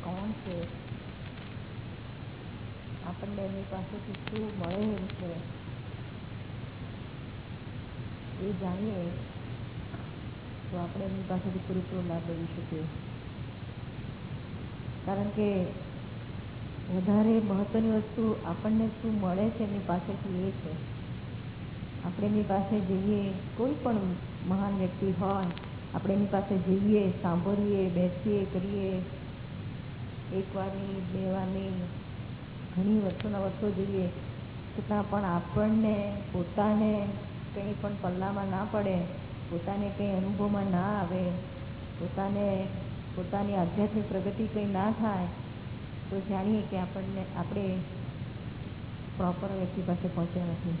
કોણ છે? આપણને એમની પાસેથી શું મળે છે? એ જાણીએ તો આપણે એમની પાસેથી પૂરેપૂરો લાભ લઈ શકીએ. કારણ કે વધારે મહત્ત્વની વસ્તુ આપણને શું મળે છે એમની પાસેથી એ છે. આપણે એમની પાસે જઈએ, કોઈ પણ મહાન વ્યક્તિ હોય, આપણે એની પાસે જઈએ, સાંભળીએ, બેસીએ, કરીએ એક વારની બે વારની ઘણી વર્ષોના વર્ષો જઈએ છતાં પણ આપણને પોતાને કંઈ પણ પલ્લામાં ના પડે, પોતાને કંઈ અનુભવમાં ના આવે, પોતાને, પોતાની આધ્યાત્મિક પ્રગતિ કંઈ ના થાય તો જાણીએ કે આપણને, આપણે પ્રોપર વ્યક્તિ પાસે પહોંચ્યા નથી.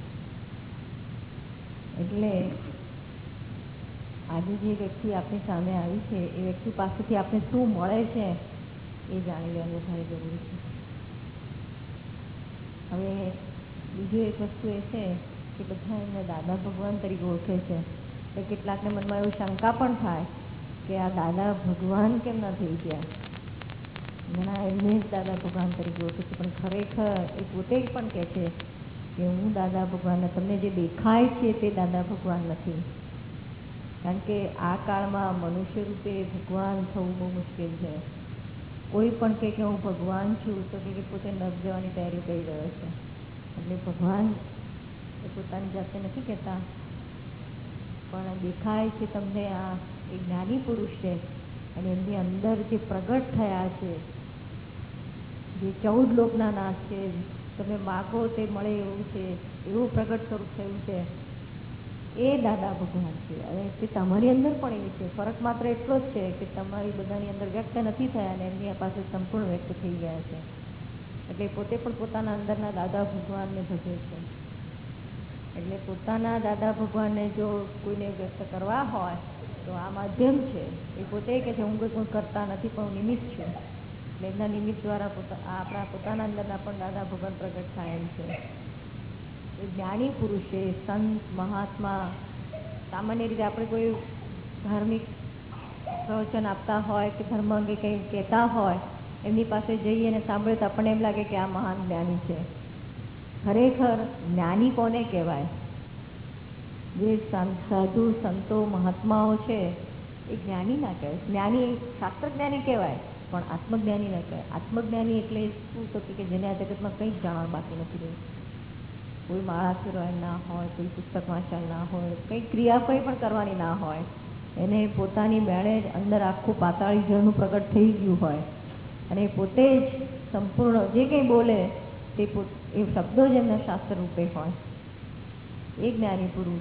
એટલે આજે જે વ્યક્તિ આપણી સામે આવી છે, એ વ્યક્તિ પાસેથી આપણે શું મળે છે, એ જાણી લેવાનું વધારે જરૂરી છે. હવે બીજું એક વસ્તુ એ છે કે બધા એમને દાદા ભગવાન તરીકે ઓળખે છે. એટલે કેટલાકને મનમાં એવું શંકા પણ થાય કે આ દાદા ભગવાન કેમ ન થઈ ગયા? ઘણા એમને જ દાદા ભગવાન તરીકે ઓળખે છે, પણ ખરેખર એ પોતે પણ કહે છે કે હું દાદા ભગવાન તમને જે દેખાય છે તે દાદા ભગવાન નથી. કારણ કે આ કાળમાં મનુષ્ય રૂપે ભગવાન થવું બહુ મુશ્કેલ છે. કોઈ પણ કહે કે હું ભગવાન છું, તો કે પોતે નર્ક જવાની તૈયારી કરી રહ્યો છે. એટલે ભગવાન એ પોતાની જાતે નથી કહેતા. પણ દેખાય છે તમને આ એક જ્ઞાની પુરુષ છે, અને એમની અંદર જે પ્રગટ થયા છે જે ચૌદ લોકના નાશ છે, તમે માગો તે મળે એવું છે, એવું પ્રગટ સ્વરૂપ થયું છે. એ દાદા ભગવાન છે. અને તે તમારી અંદર પણ એ છે. ફરક માત્ર એટલો જ છે કે તમારી બધાની અંદર વ્યક્ત નથી થયા અને એમની પાસે સંપૂર્ણ વ્યક્ત થઈ ગયા છે. એટલે પોતે પણ પોતાના અંદરના દાદા ભગવાનને ભજે છે. એટલે પોતાના દાદા ભગવાનને જો કોઈને વ્યક્ત કરવા હોય, તો આ માધ્યમ છે. એ પોતે કે છે, હું કોઈ કરતા નથી, પણ હું નિમિત્ત છું. એમના નિમિત્ત દ્વારા આપણા પોતાના અંદરના પણ દાદા ભગવાન પ્રગટ થાય એમ છે. જ્ઞાની પુરુષ, સંત, મહાત્મા, સામાન્ય રીતે આપણે કોઈ ધાર્મિક પ્રવચન આપતા હોય કે ધર્મ અંગે કંઈ કહેતા હોય, એમની પાસે જઈએ અને સાંભળીએ તો આપણને એમ લાગે કે આ મહાન જ્ઞાની છે. ખરેખર જ્ઞાની કોને કહેવાય? જે સાધુ, સંતો, મહાત્માઓ છે, એ જ્ઞાની ના કહેવાય. જ્ઞાની શાસ્ત્ર જ્ઞાની કહેવાય. પણ આત્મજ્ઞાની ના કહેવાય. આત્મજ્ઞાની એટલે શું તો કે જેને આ જગતમાં કંઈ જ જાણવા બાકી નથી રહ્યું. કોઈ માળા ફેરવાની ના હોય, કોઈ પુસ્તક વાંચન ના હોય, કંઈ ક્રિયા કંઈ પણ કરવાની ના હોય. એને પોતાની મેળે જ અંદર આખું પાતાળી જળનું પ્રગટ થઈ ગયું હોય. અને પોતે જ સંપૂર્ણ જે કંઈ બોલે તે એ શબ્દો જ એમના શાસ્ત્ર રૂપે હોય. એ જ્ઞાની પુરુષ,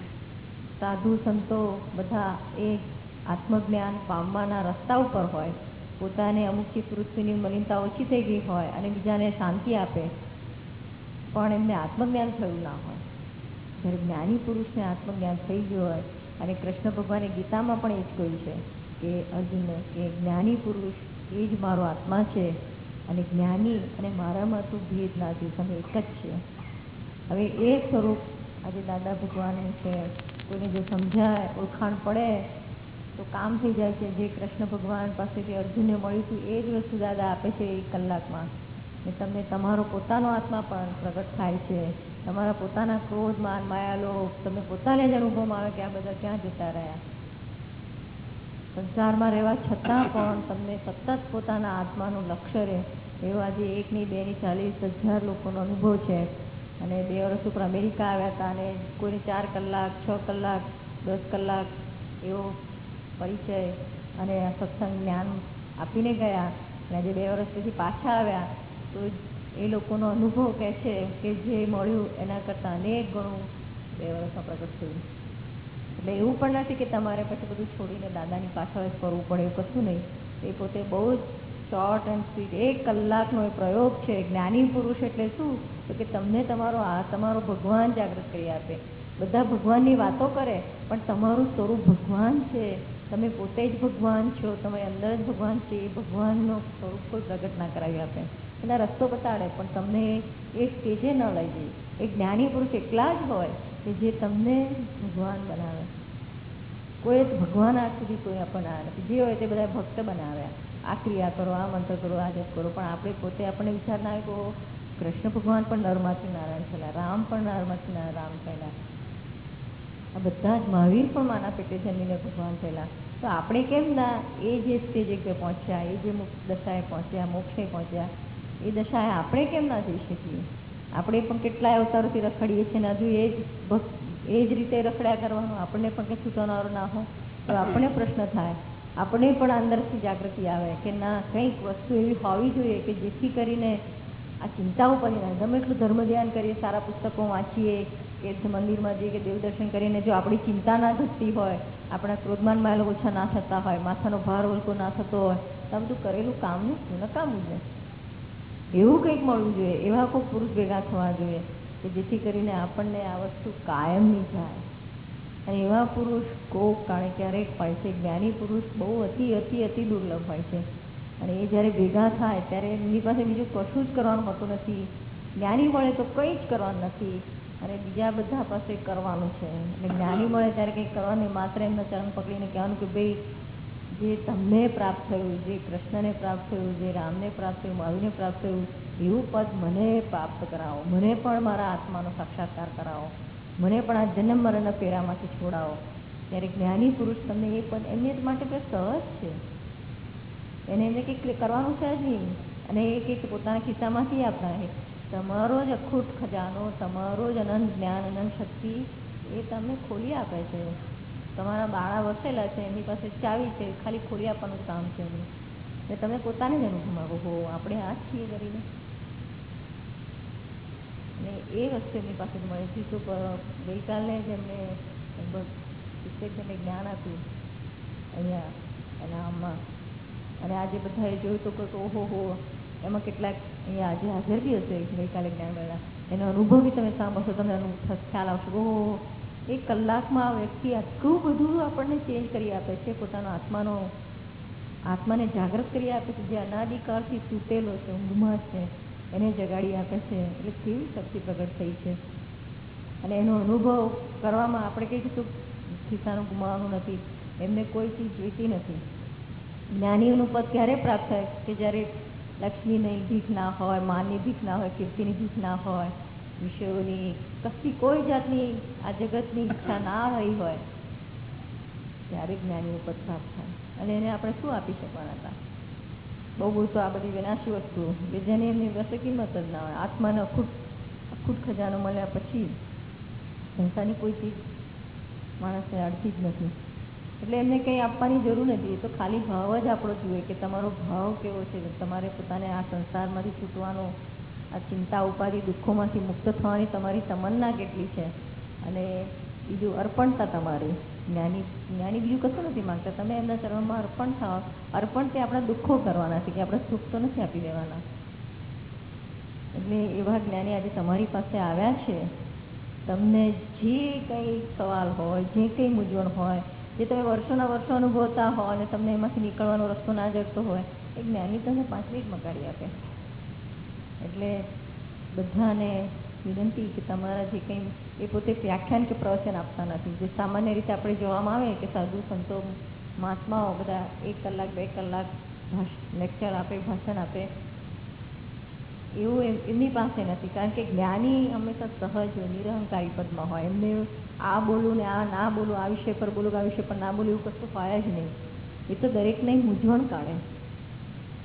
સાધુ સંતો બધા એ આત્મજ્ઞાન પામવાના રસ્તા ઉપર હોય. પોતાને અમુકથી પૃથ્વીની મલિનતા ઓછી થઈ ગઈ હોય અને બીજાને શાંતિ આપે, પણ એમને આત્મજ્ઞાન થયું ના હોય. જ્યારે જ્ઞાની પુરુષને આત્મજ્ઞાન થઈ ગયું હોય અને કૃષ્ણ ભગવાને ગીતામાં પણ એ જ કહ્યું છે કે, અર્જુન, કે જ્ઞાની પુરુષ એ જ મારો આત્મા છે અને જ્ઞાની અને મારામાં તો ભેદ નથી, તમે એક જ છે. હવે એ સ્વરૂપ આજે દાદા ભગવાન છે, કોઈને જો સમજાય, ઓળખાણ પડે તો કામ થઈ જાય છે. જે કૃષ્ણ ભગવાન પાસેથી અર્જુનને મળ્યું હતું, એ જ વસ્તુ દાદા આપે છે એક કલાકમાં. ને તમને તમારો પોતાનો આત્મા પણ પ્રગટ થાય છે. તમારા પોતાના ક્રોધ માન માયાલો તમને પોતાને જ અનુભવમાં આવે કે આ બધા ક્યાં જતા રહ્યા. સંસારમાં રહેવા છતાં પણ તમને સતત પોતાના આત્માનું લક્ષ્ય રહે. એવો આજે એકની, બેની ચાલીસ હજાર લોકોનો અનુભવ છે. અને બે વર્ષ ઉપર અમેરિકા આવ્યા હતા અને કોઈને ચાર કલાક, છ કલાક, દસ કલાક એવો પરિચય અને સત્સંગ જ્ઞાન આપીને ગયા અને આજે બે વર્ષ પછી પાછા આવ્યા, તો એ લોકોનો અનુભવ કહે છે કે જે મળ્યું એના કરતાં અનેક ગણું બે વર્ષમાં પ્રગટ થયું. એટલે એવું પણ નથી કે તમારે પછી બધું છોડીને દાદાની પાછળ જ ફરવું પડે એવું કશું નહીં. એ પોતે બહુ જ શોર્ટ એન્ડ સ્વીટ એક કલાકનો એ પ્રયોગ છે. જ્ઞાની પુરુષ એટલે શું? તો કે તમને તમારો આ, તમારો ભગવાન જાગૃત કરી આપે. બધા ભગવાનની વાતો કરે, પણ તમારું સ્વરૂપ ભગવાન છે. તમે પોતે જ ભગવાન છો તમારી અંદર જ ભગવાન છે, એ ભગવાનનો સ્વરૂપ કોઈ પ્રગટ ના કરાવી આપે. એના રસ્તો બતાડે, પણ તમને એ સ્ટેજે ન લઈ જાય. એ જ્ઞાની પુરુષ એકલા જ હોય કે જે તમને ભગવાન બનાવે. કોઈ જ ભગવાન આજ સુધી કોઈ આપણને નથી. જે હોય તે બધા ભક્ત બનાવ્યા. આ ક્રિયા કરો, આ મંત્ર કરો, આ જપ કરો, પણ આપણે પોતે આપણને વિચાર ના આવ્યો કૃષ્ણ ભગવાન પણ નરમાંથી નારાયણ થયેલા, રામ પણ નરમાંથી રામ થયેલા. આ બધા જ મહાવીર પણ માના પેટે જન્મીને ભગવાન થયેલા. તો આપણે કેમ ના, એ જે સ્ટેજે પહોંચ્યા, એ જે દશાએ પહોંચ્યા, મોક્ષે પહોંચ્યા, એ દશાએ આપણે કેમ ના જઈ શકીએ? આપણે પણ કેટલાય અવતારોથી રખડીએ છીએ ને હજુ એ જ એ જ રીતે રખડ્યા કરવાનું. આપણને પણ કંઈ છૂટનારો ના હોય. તો આપણને પ્રશ્ન થાય. આપણે પણ અંદરથી જાગૃતિ આવે કે ના, કંઈક વસ્તુ એવી હોવી જોઈએ કે જેથી કરીને આ ચિંતાઓ પડી ગમે એટલું ધર્મ ધ્યાન કરીએ, સારા પુસ્તકો વાંચીએ કે મંદિરમાં જઈએ કે દેવદર્શન કરીને જો આપણી ચિંતા ના ઘટતી હોય, આપણા ક્રોધમાન માલ ઓછા ના થતા હોય, માથાનો ભાર વલકો ના થતો હોય, તો બધું કરેલું કામનું શું નકામું છે? એવું કંઈક મળવું જોઈએ, એવા કોઈ પુરુષ ભેગા થવા જોઈએ કે જેથી કરીને આપણને આ વસ્તુ કાયમની જાય. અને એવા પુરુષ કોક, કારણે ક્યારેક હોય છે, જ્ઞાની પુરુષ બહુ અતિ અતિ અતિ દુર્લભ હોય છે. અને એ જ્યારે ભેગા થાય, ત્યારે એમની પાસે બીજું કશું જ કરવાનું હોતું નથી. જ્ઞાની મળે તો કંઈ જ કરવાનું નથી. અને બીજા બધા પાસે કરવાનું છે. એટલે જ્ઞાની મળે ત્યારે કંઈક કરવાની માત્ર એમના ચરણ પકડીને કહેવાનું કે ભાઈ, જે તમને પ્રાપ્ત થયું, જે કૃષ્ણને પ્રાપ્ત થયું, જે રામને પ્રાપ્ત થયું, મહાવીરને પ્રાપ્ત થયું, એવું પદ મને પ્રાપ્ત કરાવો. મને પણ મારા આત્માનો સાક્ષાત્કાર કરાવો. મને પણ આ જન્મ મરણના ફેરામાંથી છોડાવો. ત્યારે જ્ઞાની પુરુષ તમને એ પદ એમની માટે તો સહજ છે. એને એમને કંઈક કરવાનું છે જ નહીં. અને એ કંઈક પોતાના ખિસ્સામાંથી આપતા છે તમારો જ અખૂટ ખજાનો, તમારો જ અનંત જ્ઞાન, અનંત શક્તિ, એ તમને ખોલી આપે છે. તમારા બાળા વસેલા છે, એમની પાસે ચાવી છે, ખાલી ખોલી આપવાનું કામ છે એમનું. એટલે તમે પોતાને જ અનુભવ હો, આપણે આ છીએ કરીને. અને એ વસ્તુ એમની પાસે મળે. છે તો ગઈકાલે જ એમને શિક્ષકને જ્ઞાન આપ્યું અહીંયા, એના આમાં અને આજે બધાએ જોયું તો કે ઓહો, હો એમાં કેટલાક અહીંયા આજે હાજર બી હશે ગઈકાલે જ્ઞાનમેળા એનો અનુભવ બી તમે સાંભળશો, તમને ખ્યાલ આવશે. ઓહો, એક કલાકમાં આ વ્યક્તિ આટલું બધું આપણને ચેન્જ કરી આપે છે, પોતાનો આત્માનો, આત્માને જાગૃત કરી આપે છે, જે અનાદિકાળથી સૂતેલો છે, ઊંઘમાં છે, એને જગાડી આપે છે, એટલે કેવી શક્તિ પ્રગટ થઈ છે. અને એનો અનુભવ કરવામાં આપણે કંઈ કશું ખિસ્સાનું ગુમાવવાનું નથી, એમને કોઈ ચીજ જોઈતી નથી. જ્ઞાનીઓનું પદ ક્યારે પ્રાપ્ત થાય? કે જ્યારે લક્ષ્મીની ભીખ ના હોય, માની ભીખ ના હોય, કીર્તિની ભીખ ના હોય વિષયોની કશી કોઈ જાતની આ જગતની ઈચ્છા ના રહી હોય, ત્યારે જ્ઞાનીનું પદ થાય. અને એને આપણે શું આપી શકવાના હતા? બહુ બહુ તો આ બધી વિનાશી વસ્તુ, કે જેની એમની પાસે કિંમત જ ના હોય. આત્માને અખૂટ અખૂટ ખજાનો મળ્યા પછી સંસારની કોઈ ચીજ માણસને અડતી જ નથી. એટલે એમને કંઈ આપવાની જરૂર નથી. એ તો ખાલી ભાવ જ આપણો જોઈએ કે તમારો ભાવ કેવો છે. તમારે પોતાને આ સંસારમાંથી છૂટવાનો, આ ચિંતા, ઉપાધિ, દુઃખોમાંથી મુક્ત થવાની તમારી તમન્ના કેટલી છે? અને બીજું અર્પણતા તમારી. જ્ઞાની જ્ઞાની બીજું કશું નથી માગતા. તમે એમના ચરણમાં અર્પણ થાઓ અર્પણ તે આપણા દુઃખો કરવાના છે કે આપણે સુખ તો નથી આપી દેવાના. એટલે એવા જ્ઞાની આજે તમારી પાસે આવ્યા છે. તમને જે કંઈ સવાલ હોય, જે કંઈ મૂંઝવણ હોય જે તમે વર્ષોના વર્ષો અનુભવતા હો અને તમને એમાંથી નીકળવાનો રસ્તો ના જડતો હોય એ જ્ઞાની તમને પાંચ મિનિટમાં કાઢી આપે. એટલે બધાને વિનંતી કે તમારા જે કંઈ, એ પોતે વ્યાખ્યાન કે પ્રવચન આપતા નથી. જે સામાન્ય રીતે આપણે જોવામાં આવે કે સાધુ, સંતો, મહાત્માઓ બધા એક કલાક, બે કલાક લેક્ચર આપે, ભાષણ આપે એવું એમની પાસે નથી. કારણ કે જ્ઞાની હંમેશા સહજ હોય, નિરહંકારી પદમાં હોય. એમને આ બોલું ને આ, ના બોલું, આ વિષય પર બોલું, આ વિષય પર ના બોલું, એવું કશું હોય જ નહીં. એ તો દરેકને મૂંઝવણ કાઢે.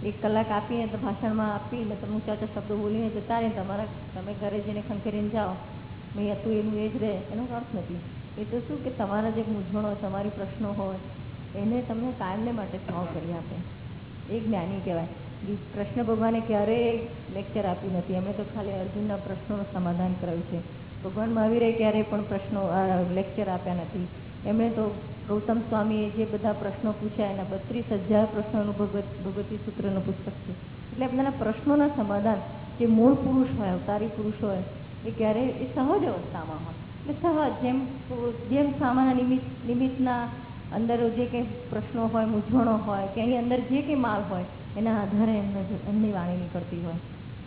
એક કલાક આપીને તો ભાષણમાં આપીને તમે ઊંચા ઊંચા શબ્દો બોલીને જતા રહે તમારા, તમે ઘરે જઈને ખંખેરીને જાઓ. મેં તું એનું એ જ રહે એનો અર્થ નથી. એ તો શું કે તમારા જે મૂંઝવણ હોય, તમારી પ્રશ્નો હોય, એને તમને કાયમને માટે સોલ્વ કરી આપે. એ જ્ઞાની કહેવાય. કૃષ્ણ ભગવાને ક્યારેય લેક્ચર આપ્યું નથી. એમણે તો ખાલી અર્જુનના પ્રશ્નોનું સમાધાન કર્યું છે. ભગવાન મહાવીરે ક્યારેય પણ પ્રશ્નો લેક્ચર આપ્યા નથી. એમણે તો ગૌતમ સ્વામીએ જે બધા પ્રશ્નો પૂછ્યા, એના બત્રીસ હજાર પ્રશ્નોનું ભગવત, ભગવતી સૂત્રનું પુસ્તક છે. એટલે એમના પ્રશ્નોના સમાધાન, જે મૂળ પુરુષ હોય, અવતારી પુરુષ હોય, એ ક્યારે એ સહજ અવસ્થામાં હોય. એટલે સહજ, જેમ જેમ સામાન્ય નિમિત્ત, નિમિત્તના અંદર જે કંઈ પ્રશ્નો હોય, મૂંઝવણો હોય, કે એની અંદર જે કંઈ માલ હોય એના આધારે એમને એમની વાણી નીકળતી હોય.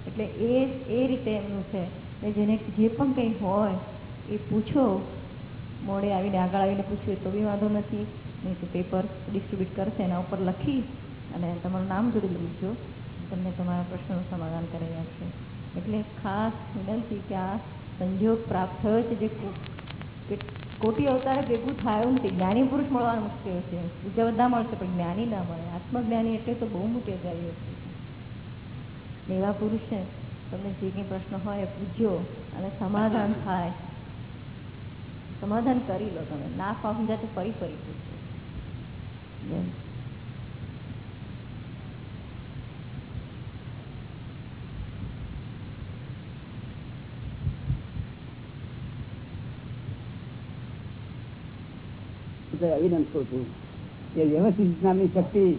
એટલે એ એ રીતે એમનું છે કે જેને જે પણ કંઈ હોય એ પૂછો. મોડે આવીને આગળ આવીને પૂછ્યું તો બી વાંધો નથી. નહીં તો પેપર ડિસ્ટ્રીબ્યુટ કરશે, એના ઉપર લખી અને તમારું નામ જોડી લીધો તમને તમારા પ્રશ્નનું સમાધાન કરી આપશે. એટલે ખાસ વિનંતી કે આ સંજોગ પ્રાપ્ત થયો છે જે કોટી અવતાર ભેગું થાય નથી જ્ઞાની પુરુષ મળવાનું મુશ્કેલ છે. બીજા બધા મળશે પણ જ્ઞાની ના મળે. આત્મજ્ઞાની એટલે તો બહુ મોટી અગારી છે. એવા પુરુષ છે તમને જે કંઈ પ્રશ્ન હોય પૂછ્યો અને સમાધાન થાય. સમાધાન કરી લો તમે. ના સમજાય તો ફરી ફરી પૂછજો. જેમ અભિનંદ અવિનંત છું. કે વ્યવસ્થિત નામની શક્તિ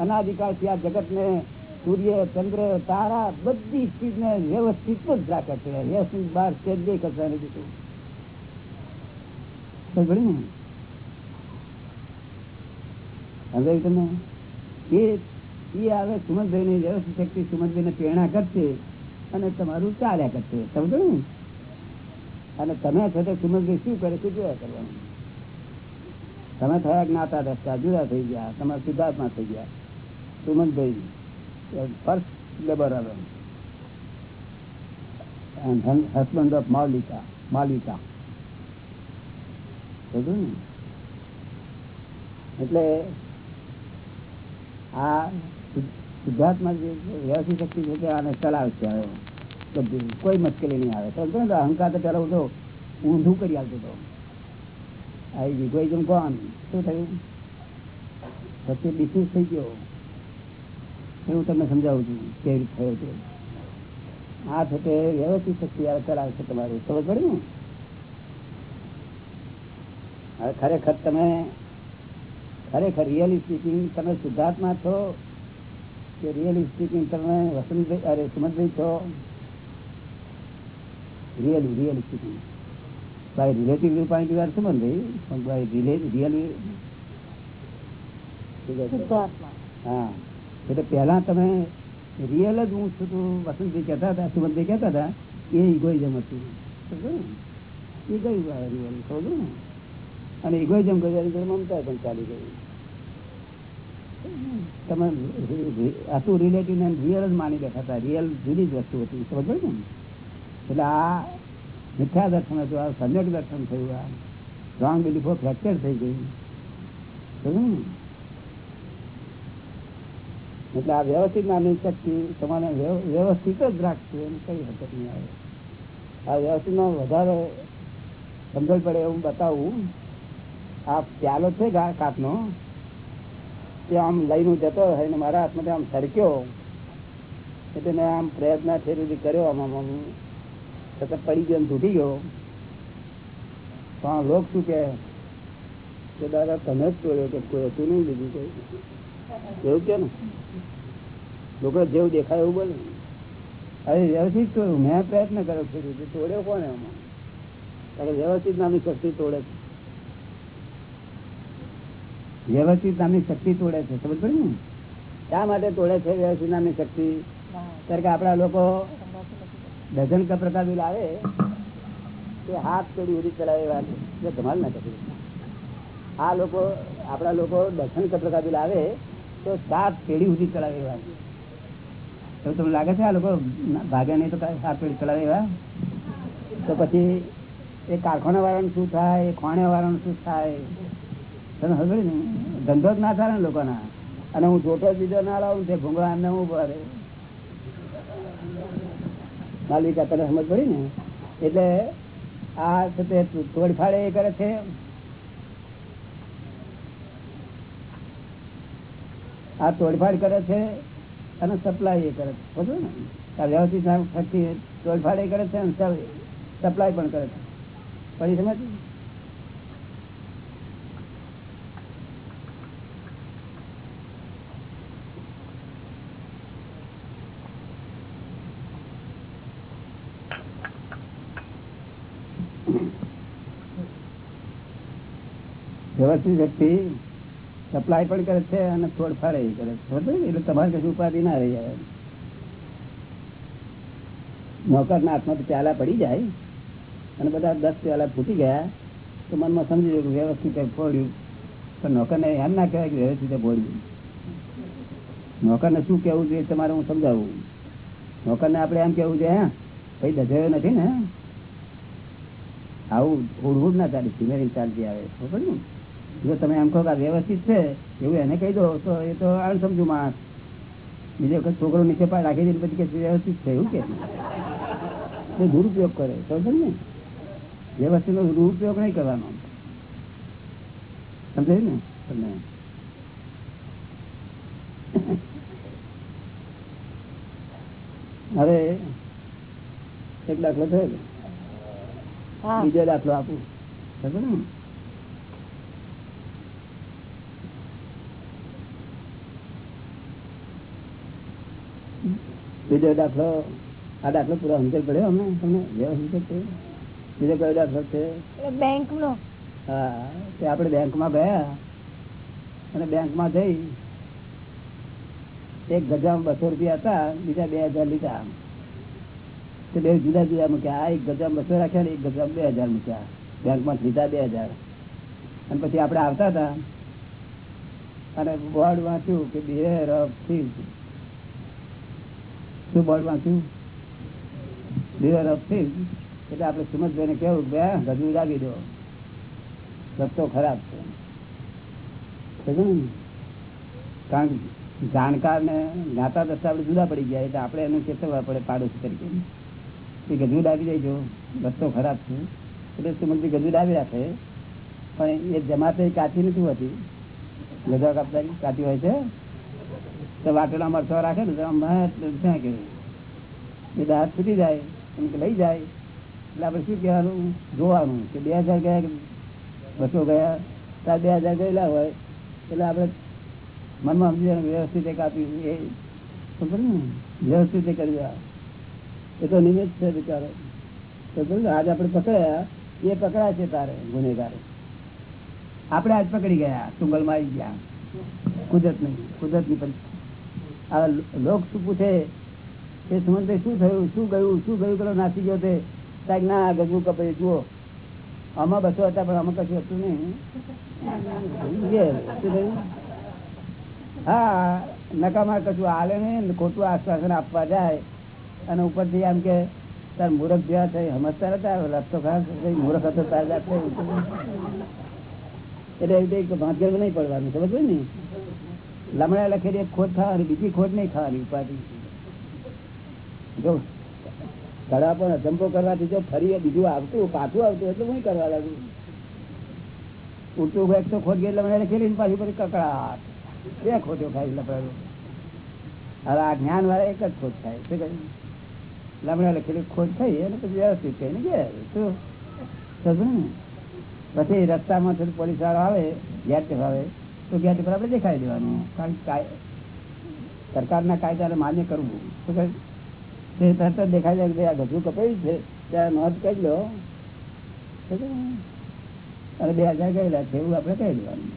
અનાધિકાળથી આ જગતને સૂર્ય, ચંદ્ર, તારા બધી ચીજને વ્યવસ્થિત જ રાખે છે. વ્યવસ્થિત બહાર છે કરતા નથી સમજાયું એ એ સુમનભાઈ ની વ્યવસ્થિત શક્તિ સુમનભાઈ ને પ્રેરણા કરશે અને તમારું ચાલ્યા કરશે. સમજો ને? અને તમે છો તે સુમનભાઈ શું કરે શું જોયા કરવાનું તમે થયા જ્ઞાતા દ્રષ્ટા જુદા થઈ ગયા તમે સિદ્ધાર્થમાં થઈ ગયા. સુમનભાઈ ફર્સ્ટ લેબર હવે હસબન્ડ ઓફ માલિકા માલિકા એટલે આ સિદ્ધાર્થમાં જે વ્યવસ્થિત શક્તિ છે કે આને ચલાવશે હવે. કોઈ મુશ્કેલી નહીં આવે. અહંકાર તો પેલા હું તો ઊંધું કરી આવતો હતો આવી ઇગોઇઝમ કોણ શું થયું? સત્ય ડિફ્યુઝ થઈ ગયો. હું તમને સમજાવું છું કેવી રીતે થયો છે. આ છે વ્યવસ્થિત શક્તિ આ ચલાવશે તમારું. ખબર પડે ને? હવે ખરેખર તમે, ખરેખર રિયલી સ્પીકિંગ તમે સિદ્ધાર્થમાં છો કે રિયલી સ્પીકિંગ તમે વસંતભાઈ, અરે સુમંતભાઈ છો? Really really speaking by relative viewpoint you are Sumanbhai, but by હા. એટલે પહેલા તમે રિયલ જ હું છું તું વસંતભાઈ કહેતા હતા સુમંતભાઈ કહેતા હતા એ ઇગોઇઝમ હતું. ગયું રિયલ સમજો ને? અને ઇગોઇઝમ ગયું મમતા પણ ચાલી ગઈ. તમે હતું રિલેટિવ ને રિયલ જ માની બેઠા હતા. રિયલ જુદી જ વસ્તુ હતી. સમજો ને? એટલે આ મિથ્યા દર્શન હતું, આ સમ્યક દર્શન થયું, આ સ્ટ્રોંગ બિલીફો ફ્રેક્ચર થઈ ગઈ એટલે આ વ્યવસ્થિત નાની શક્તિ, તમારે વ્યવસ્થિત જ રાખશે એમ કઈ હકત નહીં આવે. આ વ્યવસ્થિતમાં વધારે સમજણ પડે એવું બતાવું. આ પ્યાલો છે કાપનો? તે આમ લઈને જતો હોય ને મારા હાથમાં આમ સરક્યો. એટલે મેં આમ પ્રયત્ન છે કર્યો આમ આમ છતાં પડી ગયો તૂટી ગયો. તો આ લોક શું કે દાદા તમે જ તોડ્યો કે કોઈ હતું નહીં બીજું કોઈ? એવું કે ને? લોકો જેવું દેખાય એવું બોલે. અરે વ્યવસ્થિત તોડ્યું મેં પ્રયત્ન કર્યો છે તોડ્યો કોને એમાં કારણ કે વ્યવસ્થિત નામની શક્તિ તોડે છે. વ્યવસ્થિત નામની શક્તિ તોડે છે. સમજ પડી ને? શા માટે તોડે છે વ્યવસ્થિત નામની શક્તિ? કારણ કે આપણા લોકો ડઝન ક પ્રકાર બિલ આવે તે હાથ પેઢી સુધી ચલાવે વાત ધમાલ ના કરી. આ લોકો, આપણા લોકો દર્શન ક પ્રકાર બિલ આવે તો સાત પેઢી સુધી ચલાવે વાત એવું તમને લાગે છે આ લોકો ભાગે નહીં તો સાત પેઢી ચલાવે એવા? તો પછી એ કારખાના વાળાનું શું થાય, એ ખોણે વાળાનું શું થાય? તમે ખબર ને? ધંધો જ ના થાય ને લોકોના. અને હું જોટો બીજો ના લાવું છે ભૂંગળા એમને હું ભરે. માલિકા તને સમજ પડી ને? એટલે આ છે તે તોડફાડે એ કરે છે? આ તોડફાડ કરે છે અને સપ્લાય એ કરે છે. બધું ને? આ વ્યવસ્થિત તોડફાડ એ કરે છે અને સપ્લાય પણ કરે છે. પછી સમજ વ્યવસ્થિત વ્યક્તિ સપ્લાય પણ કરે છે અને તોડફાડ એ કરે છે. એટલે તમારે કશું ઉપાધિ ના રહી જાય. નોકર ના હાથમાં પ્યાલા પડી જાય અને બધા દસ પ્યાલા ફૂટી ગયા તો મનમાં સમજી જાય વ્યવસ્થિત ફોડ્યું. પણ નોકરને એમ ના કહેવાય કે વ્યવસ્થિત ફોડ્યું. નોકરને શું કેવું જોઈએ તમારે હું સમજાવું. નોકરને આપણે એમ કેવું છે હા, ભાઈ દજાયો નથી ને? આવું ઉડવું ના ચાલે સિમેરી ચાલતી આવે. ખબર ને જો તમે એમ કહો કે વ્યવસ્થિત છે એવું એને કહી દો તો એ તો અણસમજુ માણસ. બીજો વખત છોકરો નીચે પાડ રાખી દે પછી કે વ્યવસ્થિત છે એવું કે દુરુપયોગ કરે સમજો ને? વ્યવસ્થિત નો દુરુપયોગ નહીં કરવાનો. સમજાયું ને તમને? હવે એક દાખલો થયો બીજો દાખલો આપું. સમજો ને? બીજો દાખલો આ દાખલો પૂરો સમજણ પડ્યો અમે તમને? વ્યવસ્થિત છે બીજો કયો દાખલો છે? બેંક નો હા તે આપણે બેંકમાં ગયા અને બેંકમાં જઈ એક ગજામાં બસો રૂપિયા હતા બીજા બે હજાર લીધા તે બે જુદા જુદા મૂક્યા. આ એક ગજામાં બસો રાખ્યા ને એક ગજામાં બે હજાર મૂક્યા. બેંકમાં લીધા બે હજાર. અને પછી આપણે આવતા હતા અને બોર્ડ વાંચ્યું કે બિહેર ઓફ થીવ શું બોર્ડ વાંચ્યું લીવર ઓફ એટલે આપણે સુમતભાઈને કેવું કે બે ગજુ લાવી દો. રસ્તો ખરાબ છે. કારણ જાણકાર ને જ્ઞાતા દસ્તા આપણે જુદા પડી ગયા, એટલે આપણે એનું ચેતવવા પડે પાડોશી તરીકે. એ ગજુ ડાબી દેજો, રસ્તો ખરાબ છે. એટલે સુમતભાઈ ગજવું ડાબી રાખે. પણ એ જમાતે કાચી નથી હોતી. ગજા કાપતા કાચી હોય છે. તો વાટેલા મરચા રાખે ને ત્યાં કે? એ દાંત છૂટી જાય, એમ કે લઈ જાય. એટલે આપણે શું કહેવાનું? જોવાનું કે બે હજાર ગયા કે બસો ગયા? ત્યાં બે હજાર ગયેલા હોય, એટલે આપણે મનમાં સમજી વ્યવસ્થિત એક આપ્યું એ ખબર ને વ્યવસ્થિત કરી એ તો નિમિત્ત છે બિચારો. તો આજે આપણે પકડ્યા, એ પકડાય છે તારે ગુનેગાર. આપણે આજ પકડી ગયા સુંગલમાં આવી ગયા. કુદરત નહીં કુદરતની પરીક્ષા આ લોક શું પૂછે? એ સુમંતભાઈ શું થયું? શું ગયું? શું ગયું? પેલો નાસી ગયો તે. સાહેબ ના ગજવું કપાઈ જુઓ. આમાં બસો હતા, પણ આમાં કશું હતું નહીં? હા, નકામાં કશું હાલે નહીં ખોટું આશ્વાસન આપવા જાય. અને ઉપરથી આમ કે, તાર મૂર્ખ જેવા થઈ. સમજતા હતા રસ્તો ખાસ મૂર્ખ હતો, તાર એટલે એવી ભાગ્ય નહીં પડવાનું. સમજ ને? લમણા લખે એક ખોટ ખાવાની બીજી ખોટ નહીં ખાવાની ઉપાધિ. જો ઘડા પર અજંપો કરવાથી જો ફરી બીજું આવતું, પાછું આવતું એટલે હું કરવા લાગુ? ઉલટું એક તો ખોટ ગઈ લમણા લખેલી ને પાછી પછી કકડાટ. બે ખોટો ખાઈ લપડાડું હવે આ જ્ઞાન વાળા એક જ ખોટ થાય. શું કહ્યું? લમણા લખેલી ખોટ થઈ અને પછી વ્યવસ્થિત કહીને ગયા. શું સમજ ને? પછી રસ્તામાં થોડું પોલીસ વાળો આવે, ગેટ આવે. તો ગેટ પર આપણે દેખાડી દેવાનું. કારણ સરકારના કાયદાને માન્ય કરવું. તો કહે તે તરત જ દેખાઈ જાય આ ગજુ કપાયું છે? ત્યારે નોંધ કરી લો. અને બે હજાર ગયેલા છે, એવું આપણે કહી દેવાનું.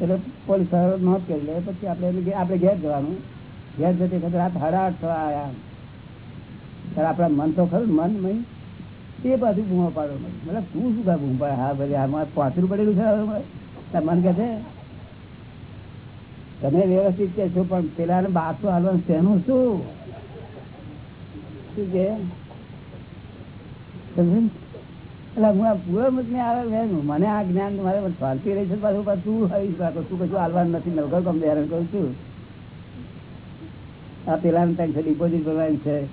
એટલે પોલીસ સારો નોંધ કરી લે, પછી આપણે આપણે ઘેર જવાનું. ઘેર જતી વખતે રાત સાડા થવા આવ્યા આપણા મન તો ખરું મન નહીં એ પાછું બૂમો પાડો. મતલબ તું શું કા બૂમ પાડે? હા, ભલે, આમાં પાથરું પડેલું છે મન કહે છે? તમે વ્યવસ્થિત કે છો, પણ પેલા બારસો હાલવાનું તેનું શું? શું કે? આવે. મને આ જ્ઞાન શાંતિ રહી છે પાછું પાછું હરીશ રાખો? તું કશું હાલવાનું નથી? નવગર કમ હેરાન કરું છું. આ પેલા છે ડિપોઝિટ ભરવાની છે.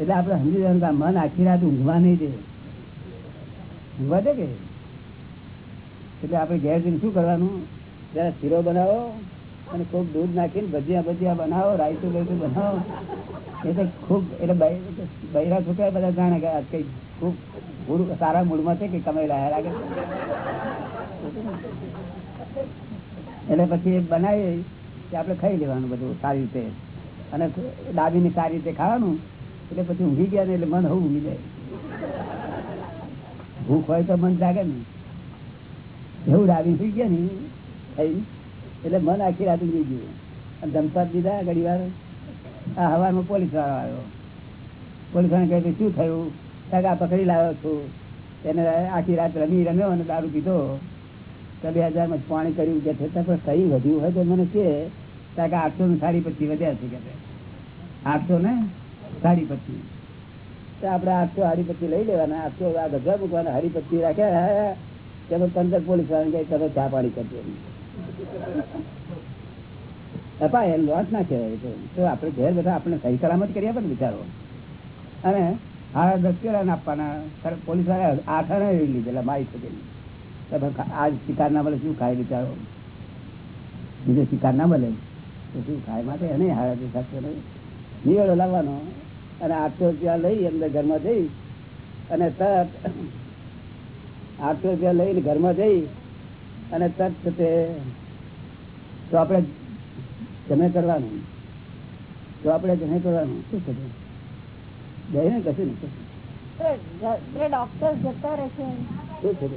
એટલે આપણે સમજી જવાનું મન આખી રાત ઊંઘવા નહીં દે. ઊંઘવા દે કે? એટલે આપણે ઘેર જઈને શું કરવાનું? જરા શીરો બનાવો. અને ખૂબ દૂધ નાખીને ભજીયા ભજીયા બનાવો, રાયતું રાયતું બનાવો. એટલે ખૂબ, એટલે બૈરા છોકરા બધા જાણે કે આજ કઈ ખૂબ સારા મૂળમાં છે કે કમાઈ રહ્યા લાગે એટલે પછી એ બનાવી કે આપણે ખાઈ લેવાનું બધું સારી રીતે. અને દાબીને સારી રીતે ખાવાનું, એટલે પછી ઊંઘી ગયા ને એટલે મન હવું ઊંઘી જાય. ભૂખ હોય તો મન જાગે ને. એવું ડાબી સુઈ ગયા ને થઈ એટલે મન આખી રાત ઉડી ગયું. ધમસાત દીધા ઘડી વાર આ હવામાં પોલીસ વાળો આવ્યો. પોલીસવાળા કહે શું થયું? આ પકડી લાવ્યો છું. એને આખી રાત રમી રમ્યો અને દારૂ પીધો. તો બે હજારમાં પાણી કર્યું કે છતાં પણ સહી વધ્યું હોય તો મને કે કાકા આઠસો ને સાડી પચી વધ્યા છે કે આઠસો ને સાડી પચી તો આપણે આઠસો હરિપત્તી લઈ લેવાના. આઠસો આ ગજવા મૂકવાના. હરિપત્તી રાખ્યા. તેમાં પંદર પોલીસવાળા કહે, તમે ચા પાણી કરજો. અપા એ લોટ ના કહેવાય તો. આપણે ઘેર બધા આપણે સહી સલામત કર્યા પણ વિચારો અને હા દસ કેળા આપવાના પોલીસવાળા આઠ લીધેલા, મારી શકે તમે આ શિકાર ના મળે, શું ખાય વિચારો બીજો શિકાર ના મળે. તો શું ખાય માટે? એને નિવેડો લાવવાનો. અને આઠસો રૂપિયા લઈ અંદર ઘરમાં જઈ અને તરત આઠસો રૂપિયા લઈને ઘરમાં જઈ અને તરત તે તો આપણે જમે કરવાનું. તો આપણે જમે કરવાનું. શું થતું જઈ ને કશું ડોક્ટર જતા રહે છે. શું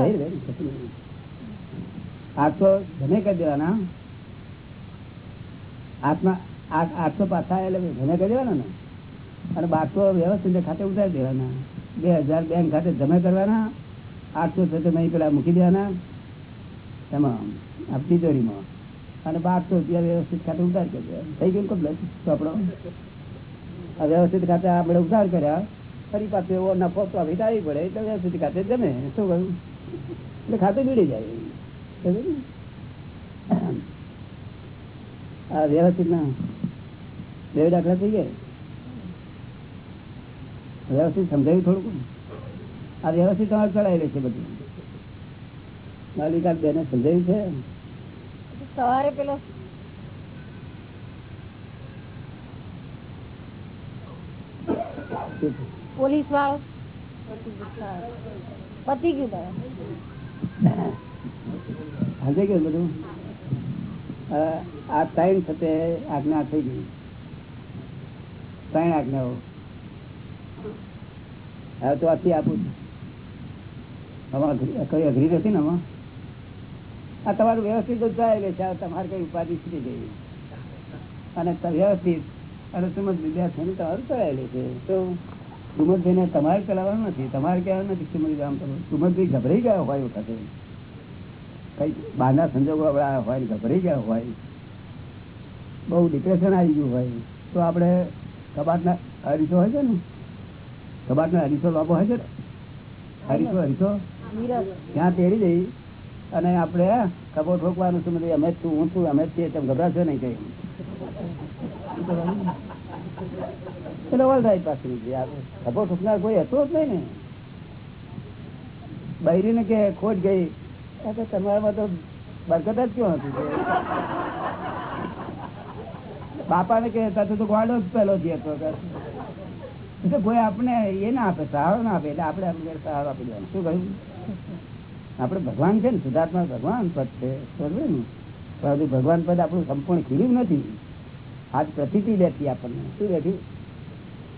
નહીં. આઠસો જમે કરી દેવાના. આઠમાં આઠ આઠસો પાછા એટલે જમે કરી દેવાના ને. અને બારસો વ્યવસ્થિત ખાતે ઉતારી દેવાના. બે હજાર બેંક ખાતે જમે કરવાના. આઠસો છે તે નહીં પેલા મૂકી દેવાના. એમાં, આ તિજોરીમાં. અને બારસો રૂપિયા વ્યવસ્થિત ખાતે ઉધાર કર્યો. થઈ ગયું કમ્પ્લેટ ચોપડો વ્યવસ્થિત ખાતે આપણે ઉધાર કર્યા. ફરી પાછું એવો નફો પ્રોફિટ આવી પડે. એટલે વ્યવસ્થિત ખાતે જમે શું કહ્યું? એટલે ખાતું બીડી જાય? આ વ્યવસ્થિત ના બે દાખલા થઈ ગયા. વ્યવસ્થિત સમજાવ્યું થોડુંક? આ વ્યવસ્થિત તમારે ચડાવી છે બધું. માલિકા બેને સમજાયું છે? સવારે પેલો પોલીસ વાળો પતી ગયું તારે. સમજાઈ ગયું બધું? આ આ ત્રણ થતે આજ્ઞા થઈ ગઈ. ત્રણ આજ્ઞાઓ. હવે તો આથી આપું છું. આમાં કઈ અઘરી નથી ને આમાં? આ તમારું વ્યવસ્થિત ચાલે છે તમારે કઈ ઉપાધિ છૂટી ગઈ અને વ્યવસ્થિત અને સુમત વિદ્યાર્થીને તમારું ચડાયેલું છે. તો સુમતભાઈને તમારે ચલાવવાનું નથી તમારે કહેવાનું નથી સુમત આમ તમે સુમતભાઈ ગભરાઈ ગયા હોય વખતે. કઈ બહારના સંજોગો આપણા હોય ગભરાઈ ગયા હોય. બહુ ડિપ્રેશન આવી ગયું હોય. તો આપણે કબાટના અરીસો હોય છે ને? કબાટના અરીસો લાભો હોય છે ને? અરીસો અરીસો ત્યાં તેડી દઈ. અને આપણે કબો ઠોકવાનું શું બધું અમે છું, હું છું, અમે છીએ, તમે ગભરાશો નહીં કઈ. એટલે છે. કબો ઠોકનાર કોઈ હતો જ નહીં ને. બૈરીને કે ખોટ ગઈ. તો તમારામાં તો બરકત જ ક્યાં હતી? બાપાને કે તાતો તો ગોળો જ પેલો જ હતો. કોઈ આપણે એ ના આપે સહારો ના આપે. એટલે આપણે આપણે સહારો આપી દેવાનો. શું કહ્યું? આપણે ભગવાન છે ને સુધાર્થમાં ભગવાન પદ છે બરોબર ને. પરંતુ ભગવાન પદ આપણું સંપૂર્ણ ખીલ્યું નથી. આજ પ્રતિતિ બેઠી આપણને. શું બેઠી?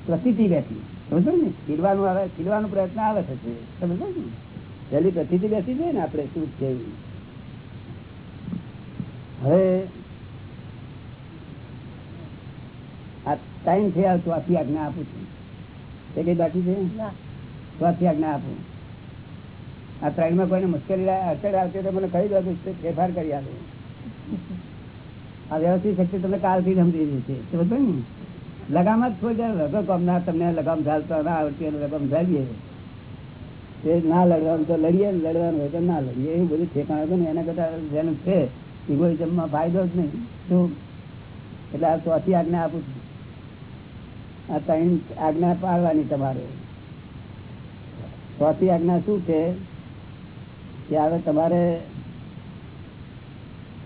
પ્રતિતિ બેઠી. સમજો ને? ખીલવાનું આવે ખીલવાનો પ્રયત્ન આવે થશે સમજો ને? પહેલી પ્રતિતિ બેસી જાય ને આપણે શું છે હવે આ ટાઈમ છે આ ચોથી આજ્ઞા આપું છું. તે કઈ બાકી છે? ચોથી આજ્ઞા આપું. આ ત્રણમાં કોઈને મુશ્કેલી મને કહી દો ફેરફાર કરી આપે. આ વ્યવસ્થિત શક્તિ તમને કાલથી સમજી છે. સમજો લગામ જ વાર લગો ના, તમને લગામ ચાલતા ના આવડતી લગામ ઝાલીએ એ ના લડવાનું તો લડીએ લડવાનું હોય તો ના લડીએ. એવું બધું ઠેકાણ હતું ને, એના કરતા જેનું છે ઇગોઇઝમમાં ફાયદો જ નહીં. શું? એટલે આ ચોથી આજ્ઞા આપું છું. આ ત્રણ આજ્ઞા પાડવાની તમારે. ચોથી આજ્ઞા શું છે? કે હવે તમારે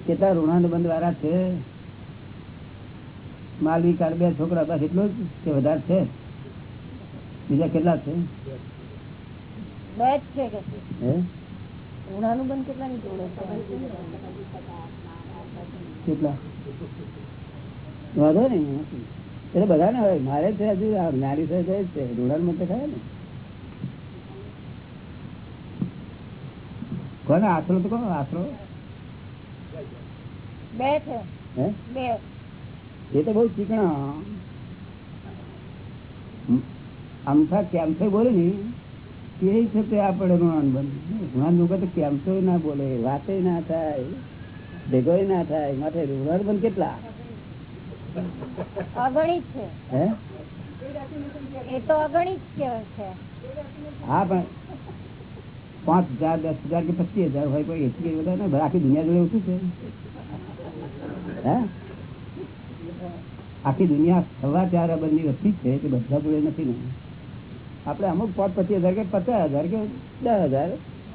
કેટલા ઋણાનુબંધ વાળા છે? માલવી કાર બે છોકરા બસ એટલો જ કે વધારે છે? બીજા કેટલા છે? કેટલા? વાંધો નહીં એટલે બધા ને હોય મારે છે હજુ સાહેબ જ છે ઋણાનુબંધ થાય ને. કોને આશરો તો કોનો આશરો. બે છે. હે? બે. એ તો બહુ ચીકણા. અમથા કેમ છે બોલે ને તે છે તે આપણે ઋણાન બંધ ઋણાન લોકો તો કેમ તો ના બોલે વાતે ના થાય ભેગો ના થાય માટે ઋણાન બંધ કેટલા? અગણિત છે. હે? એ તો અગણિત છે. હા પણ પાંચ હજાર, દસ હજાર કે પચીસ હજાર હોય કોઈ કે બધા ને આખી દુનિયા જોડે ઓછું છે? હે? આખી દુનિયા સવા ચાર અબજની વસ્તી છે કે બધા જોડે નથી ને. આપણે અમુક પાંચ, પચીસ હજાર કે પચાસ હજાર કે દસ હજાર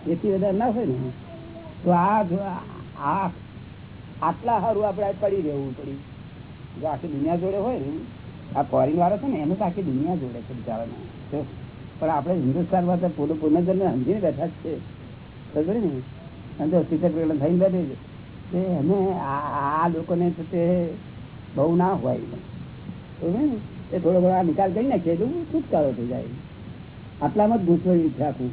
એથી વધારે ના હોય ને. તો આ આટલા સારું આપણે પડી રહેવું પડી. જો આખી દુનિયા જોડે હોય ને, આ ફોરિન વાળો છે ને, એનું તો આખી દુનિયા જોડે છે બિચારાને. પણ આપણે હિન્દુસ્તાનમાં તો પૂરું પુનર્જન્મ સમજીને બેઠા છે ખબર ને? અને તો થઈને બેઠે છે. તે અમે આ લોકોને તો બહુ ના હોય. એ થોડો ઘણો નિકાલ કરી નાખીએ તો છુટકારો થઈ જાય. આટલામાં જ ગૂંચવાયું છે આખું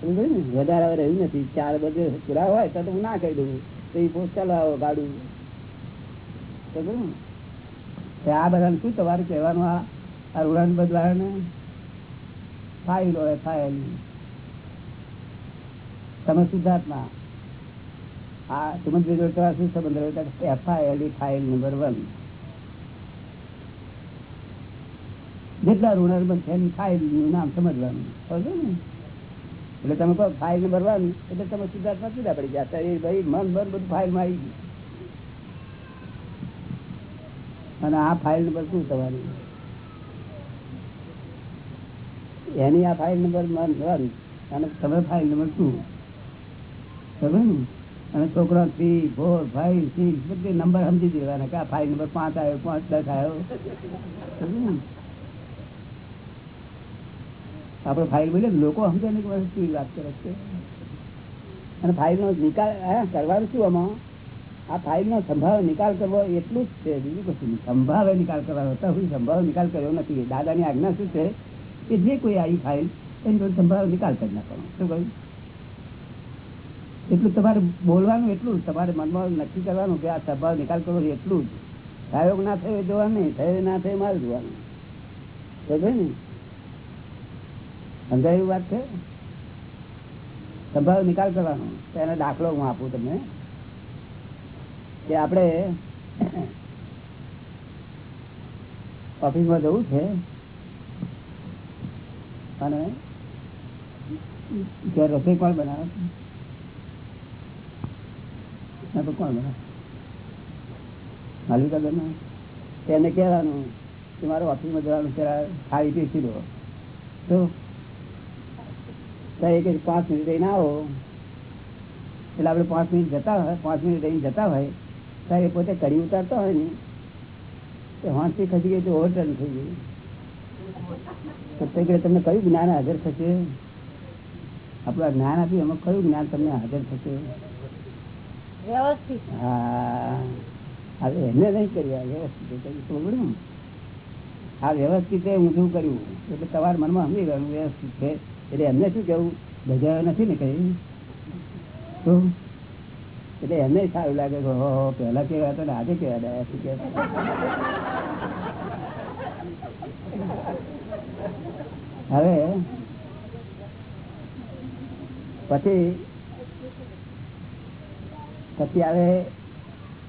સમજ્યું ને? વધારે રહ્યું નથી. ચાર બધે પૂરા હોય તો હું ના કહી દઉં. તો એ પોસ્ટ ચલાવો ગાડું. સમજ્યું ને? આ બધાને શું તમારે કહેવાનું? આ રૂડાન બદલાને ફાઇલ હોય ફાઇલ. તમે સિદ્ધાર્થમાં આ સુમંત તમારા શું સંબંધ રહ્યો ફાઇલ નંબર વન જેટલા ઋણ છે એની ફાઇલનું નામ સમજવાનું. સમજો ને? એટલે તમે કહો ફાઇલ નંબર વન એટલે તમે સિદ્ધાર્થમાં સીધા પડી ગયા. શરીર ભાઈ મન મન બધું ફાઇલમાં આવી ગયું. અને આ ફાઇલ નંબર શું તમારી? એની આ ફાઇલ નંબર વન અને તમે ફાઇલ નંબર ટુ ખબર ને? અને છોકરા થ્રી ફોર ફાઈવ સિક્સ બધી નંબર સમજી દેવાના કે આ ફાઇલ નંબર પાંચ આવ્યો, પાંચ દસ આવ્યો. આપડે ફાઇલ બોલીએ લોકો સમજે ને કે વાત કરે છે. અને ફાઇલ નો નિકાલ કરવાનું શું આમાં? આ ફાઇલ નો સંભાવ નિકાલ કરવો એટલું જ છે. બીજું કશું સંભાવે નિકાલ કરવાનો. હતા હું સંભાવ નિકાલ કર્યો નથી. દાદાની આજ્ઞા શું છે? કે જે કોઈ આવી ફાઇલ એની જોડે નિકાલ કરી નાખવાનો. શું કહ્યું? એટલું તમારે બોલવાનું એટલું તમારે મનમાં નક્કી કરવાનું કે આ સંભાવ નિકાલ કરવો એટલું જ. સહયોગ ના થયો જોવાનું નહીં થયો ના થયો મારે જોવાનું. સમજે ને? સમજાયું વાત છે? સંભાવ નિકાલ કરવાનો. એનો દાખલો હું આપું તમને. કે આપણે ઓફિસમાં જવું છે. અને રસોઈ કોણ બનાવે? કોણ બનાવે? માલિકા બનાવે તેને કહેવાનું કે મારે ઓફિસમાં જવાનું છે થાળી પીસી દો તો. એક પાંચ મિનિટ રહીને આવો. એટલે આપણે પાંચ મિનિટ જતા હોય, પાંચ મિનિટ રહીને જતા હોય ત્યારે પોતે કરી ઉતારતા હોય ને, તો વાંચી ખસી ગઈ તો ઓવરટર્ન થઈ ગઈ. તે તમને કયું જ્ઞાન હાજર થશે? આપણું આ જ્ઞાન આપ્યું એમાં કયું જ્ઞાન તમને હાજર થશે? હા. એને નહીં કરી આ વ્યવસ્થિત કર્યું આ વ્યવસ્થિત ઊંધું કર્યું. એટલે તમારા મનમાં સમજી ગયું વ્યવસ્થિત છે. એટલે એમને શું કેવું ભજાયો નથી ને કઈ? તો? એટલે એમને સારું લાગે કે હો પહેલા કેવા હતા ને આજે કેવા દયા શું કે હવે પછી પછી હવે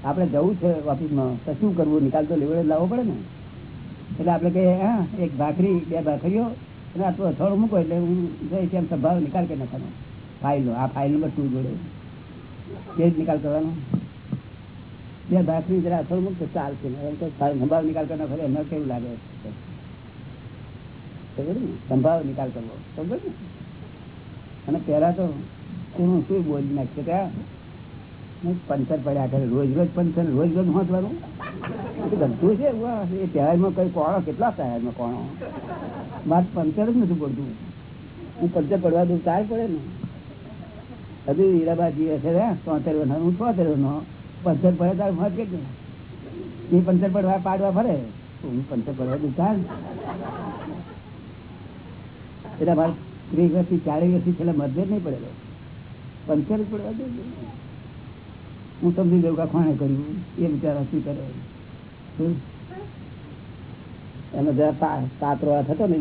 આપણે જવું છે ઓફિસમાં, તો શું કરવું? નિકાલ તો લેવડે લાવવો પડે ને. એટલે આપણે કહીએ, હા, એક ભાખરી, બે ભાખરીઓ, અને આટલું અથડું મૂકો એટલે હું જઈ એમ સંભાવ નિકાલ કરી નાખવાનો. ફાઇલનો આ ફાઇલ નંબર ટુ જોડે. કે જ નિકાલ કરવાનો. બે ભાખરી જરા અથડું મૂકતો ચાલશે તો ફાઇલ સંભાવ નિકાલ કરી નાખો એમને કેવું લાગે? સંભાવ નિકાલ કરવો. સમજો ને અને પેલા તો હું શું બોલી નાખશે ત્યાં? પંચર પડ્યા કરે, રોજ રોજ પંચર રોજ રોજ વાંચવાનું બધું છે એ શહેરમાં કઈ કોણો, કેટલા શહેરમાં કોણો? મારે પંચર જ નથી પડતું. હું પંચર પડવા દઉં તાર પડે ને. હજુ હીરાબાજી હશે તોતેર વર્ષ હું તોતેર વર્ષનો. પંચર પડે તાર ફરજ કે પંચર પડવા પાડવા ફરે? હું પંચર પડવા દઉં તાર એટલે મારે ત્રીસ વર્ષથી ચાલીસ વર્ષથી છેલ્લે મતભેદ નહીં પડેલો. પંચર જ પડવા દે હું સમજી દઉં કે ખાણે કર્યું? એ બિચારા શું કરે? એનો જરા હાથ હતો ને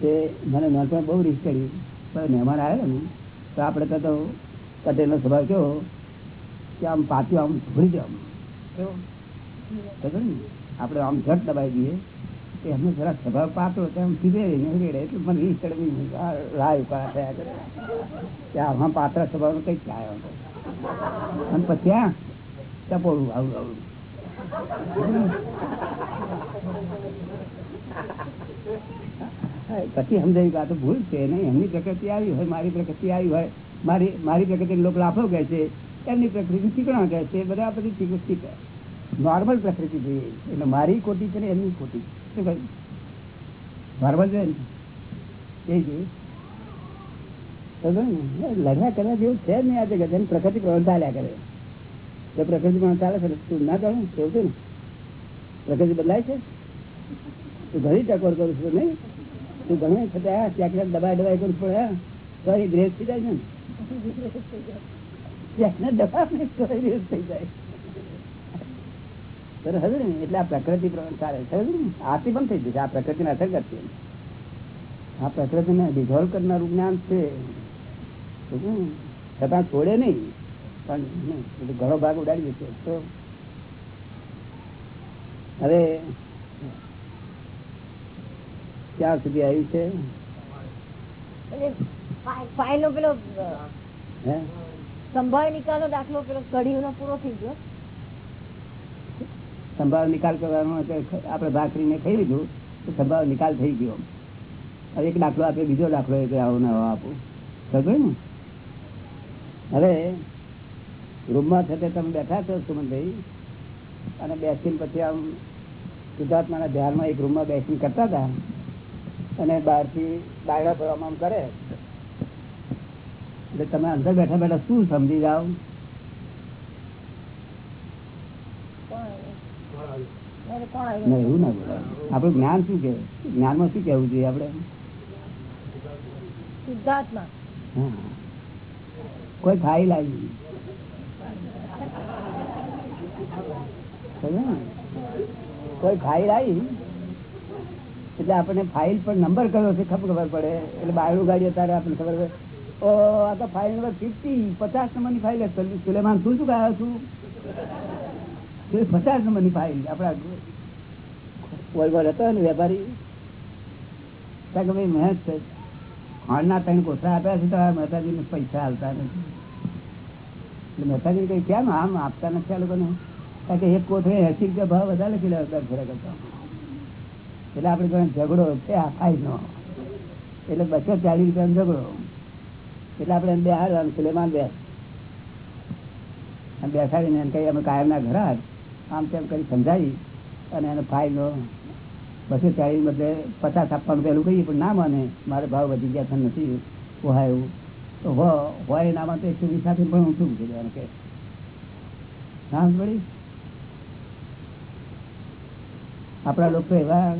તે મને નાનપણ બહુ રીસ કરી પણ મહેમાન આવ્યો ને તો આપણે તો પટેલનો સ્વભાવ કેવો? કે આમ પાછું આમ ભૂલી જાવ આપણે આમ ઝટ દબાઈ દઈએ. એમનો જરા સ્વભાવ પાતળો તો આમ સીધે રેડે એટલે મને એ ચડવી રાહ ઉકાળા થયા કરે. કે આમાં પાતળા સ્વભાવનો કંઈક થાય અને પછી આ ટપોળું, આવું આવું. પછી સમજાવી આ ભૂલ છે નહીં. એમની પ્રકૃતિ આવી હોય, મારી પ્રકૃતિ આવી હોય. મારી મારી પ્રકૃતિ લોકો લાફો કહે છે, એમની પ્રકૃતિ ચીકણા કહે છે. બધા બધી નોર્મલ પ્રકૃતિ જોઈએ. એટલે મારી ખોટી છે ને એમની ખોટી. શું કહ્યું? નોર્મલ જોઈએ ને એ જોઈએ સમજો ને? એ લડવા કરવા જેવું છે જ આ જગત. એની પ્રકૃતિ પ્રવણ ચાલ્યા કરે. જો પ્રકૃતિ પ્રવણ ચાલે છે તું ના ચાલે કેવું છે ને? પ્રકૃતિ બદલાય છે? તું ઘણી ટકોર કરું છું નહીં? તું ઘણું છતાં ત્યાં ક્યાંક દબાઈ દબાઈ કરું પડે તો એ ગ્રેસ થઈ જાય છે ને? ત્યાં દબાવ તો થઈ જાય હવે ને? એટલે આ પ્રકૃતિ ને? આથી પણ થઈ જશે આ પ્રકૃતિને અસર કરશે આ પ્રકૃતિને ડિઝોલ્વ કરનારું જ્ઞાન છે. છતાં છોડે નહીં. પણ ઘણો ભાગ ઉડાડી દેશે તો હવે ક્યાં સુધી આવ્યું છે? ફાઇલ નો પેલો સંભાળ નિકાલો દાખલો પેલો કઢીનો પૂરો થઈ ગયો. સંભાવ નિકાલ કરવાનો આપડે આપણે ભાખરીને ખાઈ લીધું, તો સંભાવ નિકાલ થઈ ગયો. હવે એક દાખલો આપે, બીજો દાખલો એક આવો નવો આપું. ખબર ને? હવે રૂમમાં થતે તમે બેઠા છો, સુમનભાઈ, અને બેસીને પછી આમ શુદ્ધાત્માના ધ્યાનમાં એક રૂમમાં બેસીને કરતા હતા, અને બહારથી બાયડા ભરવામાં કરે. એટલે તમે અંદર બેઠા બેઠા શું સમજી જાઓ? ના એવું ના બોલાય. આપણું જ્ઞાન શું કે જ્ઞાનમાં શું કેવું જોઈએ આપણે? શુદ્ધાત્મા. કોઈ ફાઇલ આવી કોઈ ફાઇલ આવી એટલે આપણને ફાઇલ પર નંબર કયો છે ખબર ખબર પડે. એટલે બાયણું ગાડી અત્યારે આપણને ખબર પડે. ઓ આ તો ફાઇલ નંબર ફિફ્ટી પચાસ નંબરની ફાઇલ સુલેમાન શું શું કહ્યું છું? પચાસ નંબરની ફાઇલ આપડા વલવલ હતો ને વેપારી. કે ભાઈ મહેનત છે ખાંડના ત્રણ કોથળા આપ્યા છે તો આ મહેતાજીને પૈસા હાલતા નથી. મહેતાજી કઈ કેમ આમ આપતા નથી આ લોકોને? કારણ કે એક કોથળે એસી રૂપિયા ભાવ વધારે લખી લેવા ફેરા કરતા. એટલે આપણે ઘણો ઝઘડો છે, આ ફાઈલનો એટલે બસો ચાલીસ રૂપિયાનો ઝઘડો. એટલે આપણે બે હાર સુલેમાન અને બેસાડીને એમ કઈ અમે કાયમના ઘર આમ તેમ કરી સમજાવી અને એને ફાઇલનો બસો ચાલીસ બદલે પચાસ આપવાનું પહેલું કહીએ પણ ના માને, મારે ભાવ વધી ગયા છે નથી. હોય એવું. તો હોય એના માટે એકસો સાથે પણ હું શું એને કે? ના પડી. આપણા લોકો એવા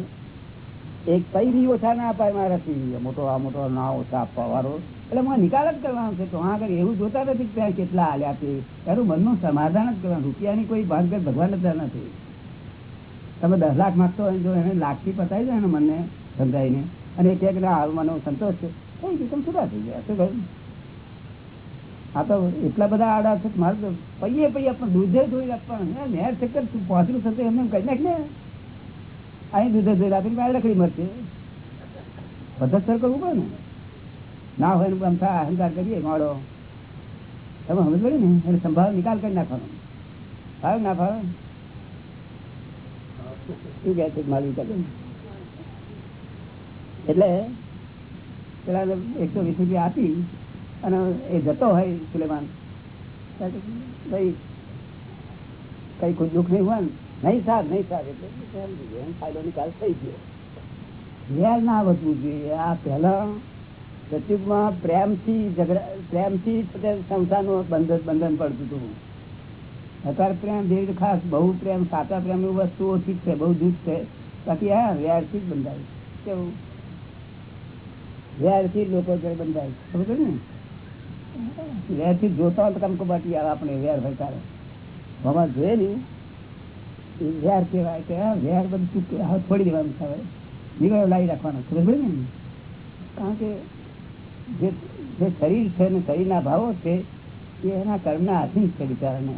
એક કઈ બી ઓછા ના અપાય મારાથી મોટો આ, મોટો ના ઓછા આપવા વાળો એટલે હું નિકાલ જ કરવાનો છે તો આગળ એવું જોતા નથી ત્યાં કેટલા હાલ્યા છે તારું મનનું સમાધાન જ કરવાનું. રૂપિયાની કોઈ ભાનગર ભગવાન જ નથી. તમે દસ લાખ માગતો હોય જો એને લાખથી પતાવી દો એને મને સમજાવીને અને એ કહે મને સંતોષ છે. થઈ ગયું સુધા થઈ ગયા. શું કહ્યું? આ તો એટલા બધા આડા છે મારે તો પૈયે પૈયે પણ દૂધે ધોઈ આપવાનું નેર ચક્કર પહોંચ્યું થતું એમને એમ કહી નાખ ને. અહીં દૂધે ધોઈ રાખીને બાય લકડી મળશે પદ્ધતસર કરવું પડે ને. ના હોય એનું અમથા અહંકાર કરીએ માળો. તમે સમજ પડે ને? એને સંભાવ નિકાલ કરી નાખવાનો. ફાવે ના ફાવે? શું કહે છે માલ કરે એટલે પેલા એકસો વીસ રૂપિયા આપી અને એ જતો હોય સુલેમાન. ભાઈ, કઈ કોઈ દુઃખ નહીં હોય નહીં સાહેબ નહીં સાહેબ. એટલે ફાયદો નિકાલ થઈ ગયો. વેર ના વધવું જોઈએ. આ પહેલા સતયુગમાં પ્રેમથી ઝઘડા, પ્રેમથી પોતે સંસારનું બંધન બંધન પડતું હતું. અત્યારે પ્રેમ ધીરે ખાસ, બહુ પ્રેમ, સાચા પ્રેમની વસ્તુ ઓછી છે, બહુ જૂથ છે. બાકી હા વ્યારથી જ બંધાય કેવું? વ્યારથી લોકો બંધાય ખબર ને? વ્યારથી જોતા હોય તો કંકો બાટી આવે આપણે વ્યાર હોય તારે આમાં જોઈએ ને વેર કહેવાય કે, હા વ્યાર બધું છોડી દેવાનું છે નીકળ્યો લાવી રાખવાનો. ખબર પડે ને? કારણ કે જે શરીર છે ને શરીરના ભાવો છે એ એના કર્મના આધીન છે બિચારાને.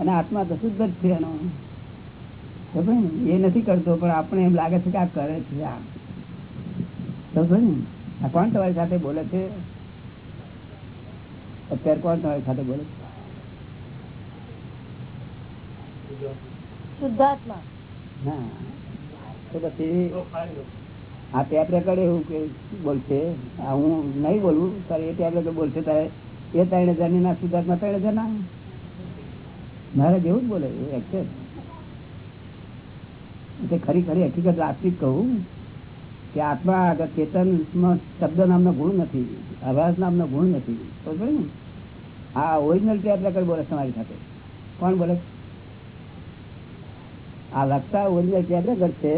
અને આત્મા તો શુદ્ધ જ છે એનો. એ નથી કરતો પણ આપણે એમ લાગે છે કે આ કરે છે આ. આ કોણ તમારી સાથે બોલે છે? અત્યારે કોણ તમારી સાથે બોલે છે? શુદ્ધાત્મા. હા. તો પછી આ ટેપ રેકર્ડ એવું કે બોલશે. હું નહીં બોલું, તારે એ ટેપ રેકર્ડ બોલશે. તારે એ ત્રણ હજારની ના સુધાર્થમાં ત્રણ હજાર ના. મારે જેવું જ બોલે એક્સેપ્ટ ખરી ખરી હકીકત વાસ્તવિક કહું કે આત્મા આગળ ચેતનમાં શબ્દ નામનો ગુણ નથી, અવાજ નામનો ગુણ નથી. બરોબર ને? આ ઓરિજિનલ ટેપ રેકર્ડ બોલે તમારી સાથે. કોણ બોલે? આ લખતા ઓરિજિનલ ટેપ રેકર્ડ છે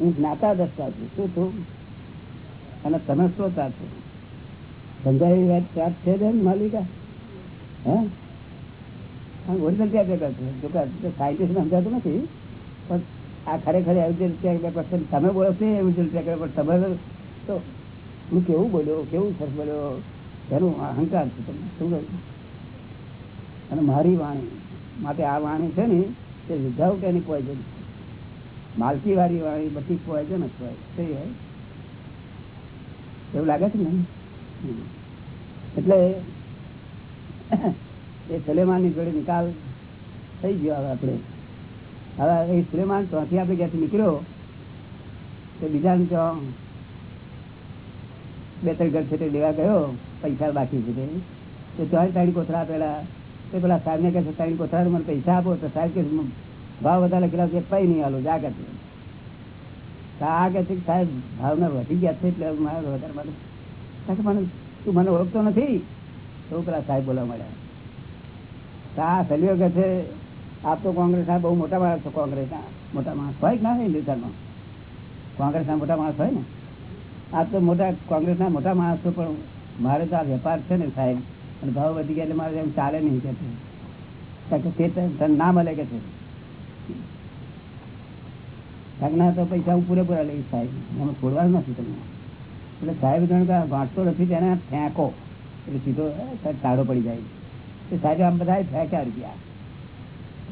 હું જ્ઞાતા દસતા છું. શું છું અને તમે શ્રોતા છો. સમજાવી વાત વાત છે બેન માલિકા? હે? ઓરિજિનલ રેકર્ડ છે જો કે સાયન્ટિસ્ટ સમજાતું નથી, પણ આ ખરેખર એવી ટેપ રેકર્ડ છે તમે બોલો છો એવી ટેપ રેકર્ડ પણ તમે તો હું કેવું બોલ્યો? કેવું સર બોલ્યો? એનું અહંકાર છે. તમને શું કહ્યું? અને મારી વાણી, માટે આ વાણી છે ને, તે વિધાઉટ એની પોઈઝન માલકી વાળી વાળી બધી જ હોય સહી હોય એવું લાગે છે ને? એટલે એ સલેમાનની જોડે નિકાલ થઈ ગયો હવે આપણે. હવે એ સુલેમાન ત્યાંથી આપણે ક્યાંથી નીકળ્યો, તો બીજાને ત્યાં બે ત્રણ ઘર છે તે લેવા ગયો, પૈસા બાકી છે તે. તો ત્યાં ત્રણ કોથળા પેલા, તે પેલા સાહેબ ને કહે છે ત્રણ કોથળા મને પૈસા આપો. તો સાહેબ કે ભાવ વધારે લખેલા છે કઈ નહીં આલો જા કે છે. આ કે સાહેબ, ભાવના વધી ગયા છે એટલે મારે વધારે માટે મને તું મને ઓળખતો નથી? છોકરા સાહેબ બોલવા મળ્યા આ સલીઓ કે છે, આપ તો કોંગ્રેસ બહુ મોટા માણસ છો કોંગ્રેસના મોટા માણસ હોય ના હોય હિન્દુસ્તાનમાં કોંગ્રેસના મોટા માણસ હોય ને? આપ તો મોટા કોંગ્રેસના મોટા માણસ છો, પણ મારે તો આ વેપાર છે ને સાહેબ, અને ભાવ વધી ગયા એટલે મારે એમ ચાલે નહીં કે છે. ના મળે કે છે? કારણ તો પૈસા હું પૂરેપૂરા લઈશ સાહેબ. એમાં છોડવાનું નથી તમને. એટલે સાહેબ જાણે વાંચતો નથી તેને ફેંકો. એટલે સીધો ટાળો પડી જાય. તે સાહેબ આમ બધા ફેંક્યા રૂપિયા.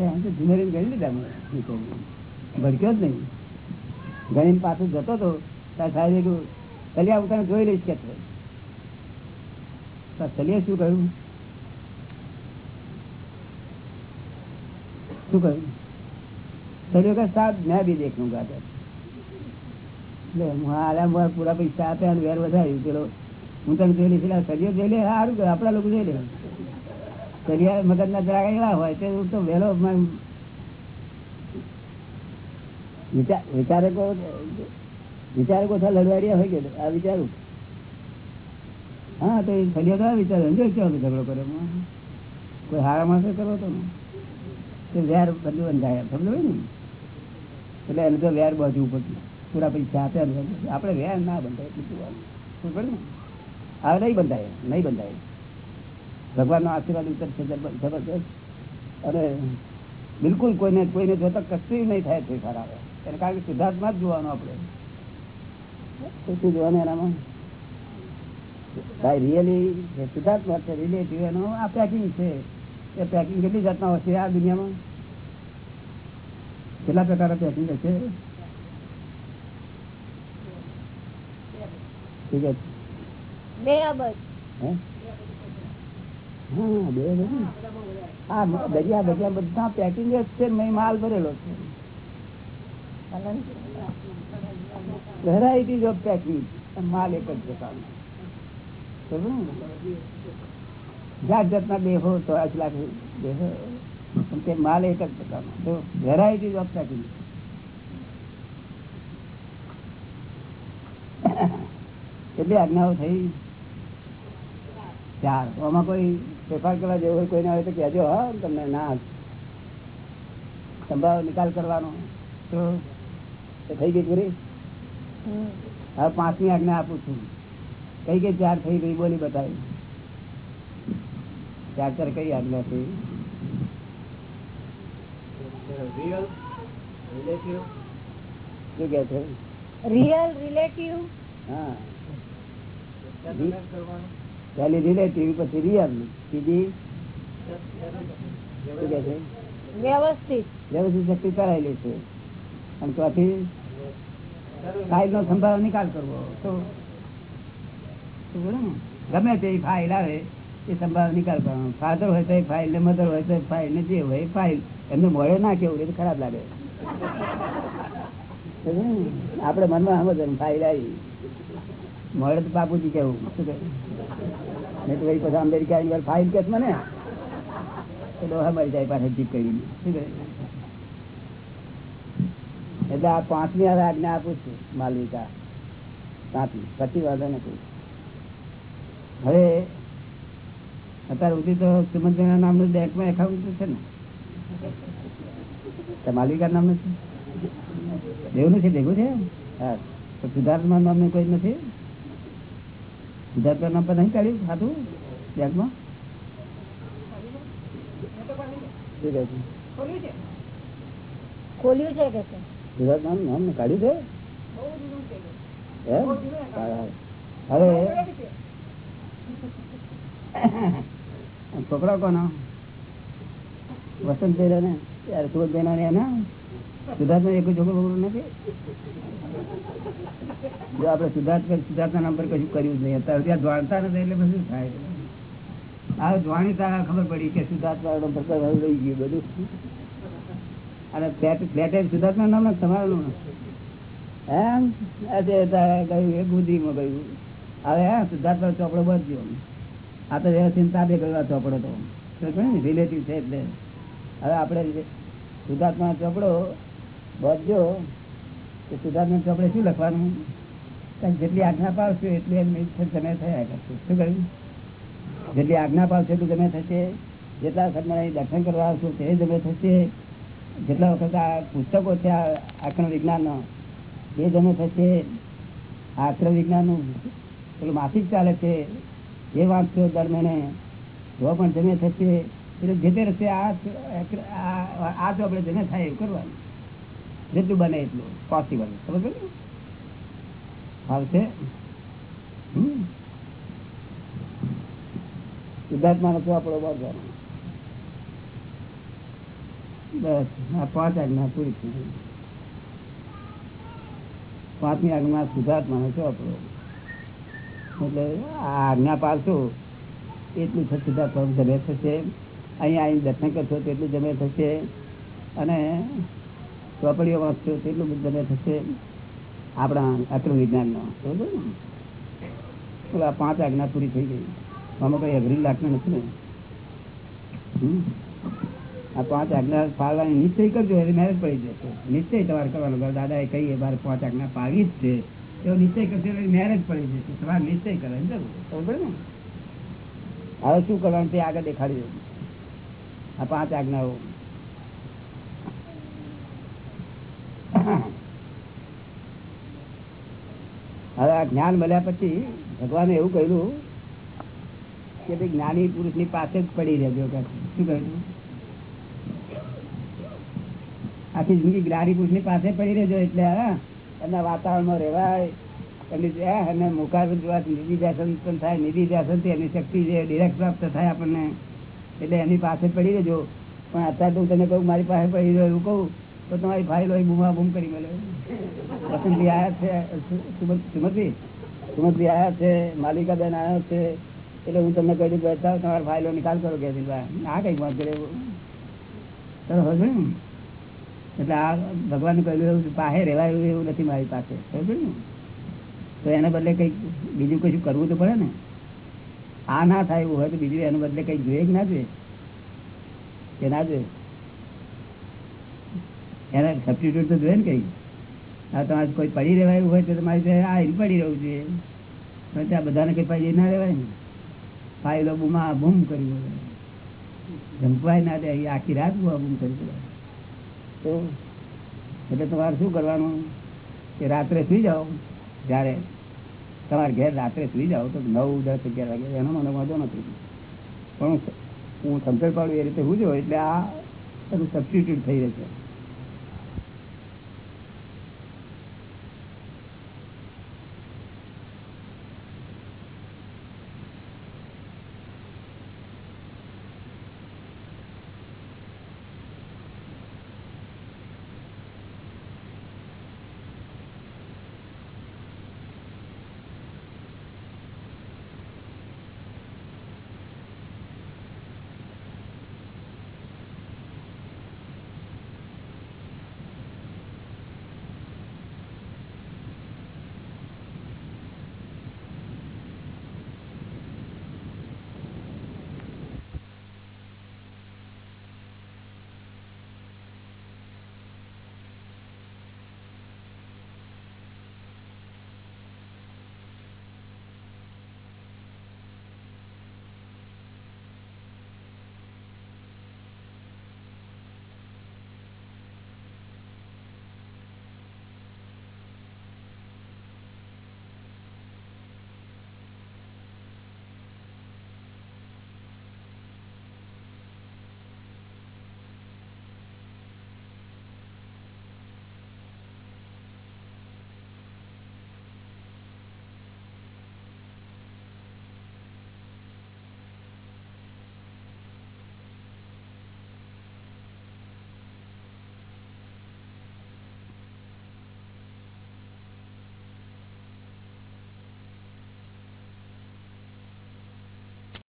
એમ તો ધીમે ધીમે ગણી લીધા? ભડક્યો જ નહીં. ગણીને પાછું જતો હતો ત્યારે સાહેબે કહ્યું ચલિયા હું તને જોઈ લઈશ કે ચલીએ શું કહ્યું? શું કહ્યું? કે સાહેબ, મેં બી દેખ લૂંગા એટલે હું આલા મારા પૂરા પૈસા આપ્યા વેર વધાર્યું. પેલો, હું તને જોઈ લઈશ સરિયો જોઈ લે. સારું આપડા લોકો જોઈ લે. સરિયા મગજ ના જરાક એવા હોય તે હું તો વહેલો વિચારકો વિચારકો થા લડવાડિયા હોય કે, આ વિચારું. હા, તો એ ફરિયાદ કયા વિચાર. જો કેવો ઝઘડો કર્યો. કોઈ હારા માણસે કરો તે. વેર બધું બંધાય સમજો ને? એટલે એને તો વેર બાજુ પડતી પૂરા પૈસા આપ્યા ને આપણે વેર ના બંધાય એટલું હવે નહીં બંધાય નહીં બંધાય. ભગવાનનો આશીર્વાદ ઉતરશે જબરજસ્ત. અને બિલકુલ કોઈને કોઈને જોતા કશું નહીં થાય ફેરફાર આવે એને કારણ કે સિદ્ધાર્થમાં જ જોવાનું આપણે. જોવાનું એનામાં? ભાઈ રિયલી સિદ્ધાર્થમાં છે રિલેટિવ એનો આ પેકિંગ છે. એ પેકિંગ કેટલી જાતના હોય છે આ દુનિયામાં? કેટલા પ્રકારના પેકિંગ ઠીક છે. બે અબજ. હે? હા બે બધું. આ દરિયા દરિયા બધા પેકિંગ જ છે મેં માલ ભરેલો છે. વેરાયટીઝ ઓફ પેકિંગ માલ એક જ પ્રકારનો. જાત જાતના દેહો તો આજ લાખ દેહો તે માલ એક જ પ્રકારનો. વેરાયટી ઓફ પેકિંગ કેટલી આજ્ઞાઓ થઈ. ચાર. આમાં કોઈ ફેરફાર કરવા જેવો હોય કોઈને આવે તો કહેજો હા તમને ના સંભાવ નિકાલ કરવાનો. તો થઈ ગઈ પૂરી? હવે પાંચમી આજ્ઞા આપું છું. કઈ કઈ ચાર થઈ ગઈ બોલી બતાવી. ચાર ચાર કઈ આજ્ઞા છે શું કે છે? રિયલ રિલેટિવ હા. પહેલી રિલેટિવ પછી રિયલ બીજી? શું કે છે? વ્યવસ્થિત. વ્યવસ્થિત શક્તિ કરાયેલી છે. અને ત્યાંથી ફાઇલ નો સંભાવ નિકાલ કરવો. તો ગમે તે ફાઇલ આવે એ સંભાળ નિકાલ કરવાનો. ફાધર હોય તો એ ફાઇલ ને મધર હોય તો ફાઇલ ને જે હોય ફાઇલ એમને મળે ના કેવું? એ ખરાબ લાગે. આપડે મનમાં સમજ ફાઇલ આવી મળે તો બાપુજી કેવું? શું નહીં પછી અમેરિકા ની વાર ફાઇલ કે મને? તો જાય પાછળ જીપ કરીને. શું એટલે આ પાંચમી હવે આજ્ઞા આપું છું, માલવિકા. પાંચમી પછી વાંધો નથી હવે અત્યારે સુધી તો સુમંત્રીના નામનું બેંકમાં એકાઉન્ટ છે ને? માલવિકા નામ નથી એવું નથી ભેગું છે? હા તો સિદ્ધાર્થમાં નામનું કોઈ નથી? સિદ્ધાર્થ નામ પર નહીં કાઢ્યું સાધુ બેંકમાં શું કહે છે ખોલ્યું છે કે છે? નામ નામ કાઢ્યું છે? હવે? છોકરા કોનો? વસંત ને યાર સુરત બેનો ને સિદ્ધાર્થ એક છોકરો બોકરો નથી જો આપડે સિદ્ધાર્થ સિદ્ધાર્થ નામ પર કશું કર્યું જ નહીં. અત્યારે ત્યાં જાણતા નથી એટલે બધું થાય. આ તારા ખબર પડી કે સિદ્ધાર્થ વાળો રહી ગયું બધું. અને ફ્લેટ સિદ્ધાર્થ ના નામ ને. તમારું એમ? આજે કહ્યું એ બુદ્ધિમાં કહ્યું હવે હા સિદ્ધાર્થ ચોપડો બધજો આ તો વ્યવસ્થિત તાબે ગયો ચોપડો તો. રિલેટિવ છે એટલે. હવે આપણે સુધાર્થમાં ચોપડો બધો કે સુધાર્થમાં ચોપડે શું લખવાનું? કારણ જેટલી આજ્ઞા પાવશો એટલી એમ તમે થયા કરશે. શું કહ્યું જેટલી આજ્ઞા પાડશો એટલું તમે થશે, જેટલા વખત મને દર્શન કરવા આવશો તે તમે થશે, જેટલા વખત આ પુસ્તકો છે, આ આક્રમ વિજ્ઞાનનો, એ તમે થશે. આક્રમ વિજ્ઞાનનું પેલું માસિક ચાલે છે એ વાંચશો દર મહિને, તો પણ જમે થશે. એટલે જે તે રસ્તે આ આપણે જમે થાય એવું કરવાનું. જેટલું બને એટલું પોસિબલ સમજ આવશે. સિદ્ધાર્થમાં નથી આપણો બાંધવાનો બસ, આ પાંચ આજ્ઞા પૂરી થઈ પાંચમી આજ્ઞા સિદ્ધાર્થમાં નથી આપણો. એટલે આ આજ્ઞા પાડશું, એટલું છે સિદ્ધાર્થ જમે થશે અહીંયા અહીં દર્શન કરશો તેટલું જમે થશે. અને ચોપડીઓ વાંચશો તેટલું જમે થશે. આપણા અક્રમ વિજ્ઞાનનો. બરોબર ને? પેલા પાંચ આજ્ઞા પૂરી થઈ ગઈ. આમાં કઈ અઘરી લાગતું નથી ને? આ પાંચ આજ્ઞા પાડવાની નિશ્ચય કરજો એટલે મેરેજ પડી જશે. નિશ્ચય તમારે કરવાનો દાદા એ કહીએ મારે પાંચ આજ્ઞા પાડી જ છે. એવો નિશ્ચય કરશે મેરેજ પડી જશે. તમારે નિશ્ચય કરે બરોબર ને? હવે શું કરવાનું તે આગળ દેખાડી દઉં. આ પાંચ આજ્ઞાઓ. હવે આ જ્ઞાન મળ્યા પછી ભગવાને એવું કહ્યું કે ભાઈ જ્ઞાની પુરુષની પાસે જ પડી રહેજો શું કહ્યું? આખી જિંદગી જ્ઞાની પુરુષની પાસે પડી રહેજો એટલે એમના વાતાવરણમાં રહેવાય, એમની અને મુખાર જોવાથી નિધિ ધ્યાસન પણ થાય, નિધિ ધ્યાસનથી એની શક્તિ જે ડિરેક્ટ પ્રાપ્ત થાય આપણને. એટલે એની પાસે પડી રહેજો. પણ અત્યારે હું તને કહું, મારી પાસે પડી રહ્યો એવું કહું, તો તમારી ફાઇલ હોય બૂમા બૂમ કરી મળે વસંતભાઈ આયા છે સુમત- સુમતભાઈ સુમતભાઈ આવ્યા છે, માલિકાબેન આવ્યા છે, એટલે હું તમને કહી દઉં કે તમારી ફાઇલો નિકાલ કરો કે આ કઈ વાત કરે હવે ને? એટલે આ ભગવાન કહેલું એવું પાસે રહેવાય એવું નથી મારી પાસે. સમજ ને? તો એના બદલે કંઈક બીજું કશું કરવું તો પડે ને? આ ના થાય એવું હોય તો બીજું એના બદલે કઈ જોઈએ કે ના જોઈએ? કે ના જોઈએ? એના સબસ્ટિટ્યુટ તો જોઈએ ને કઈ? આ તમારે કોઈ પડી રહેવાયું હોય તો તમારી આ પડી રહેવું જોઈએ. પણ ત્યાં બધાને કંઈ પડી ના રહેવાય ને. ફાઇલો બુમા બૂમ કરી જંપવાય ના દે. આખી રાત બુમા બૂમ કરી તો? એટલે તમારે શું કરવાનું? કે રાત્રે સુઈ જાઓ જ્યારે તમારે ઘેર રાત્રે સુઈ જાઓ તો નવ, દસ, અગિયાર વાગે એનો મને વાંધો નથી. પણ હું સમજણ પાડું એ રીતે હું જો એટલે આ એનું સબસ્ટિટ્યુટ થઈ રહે છે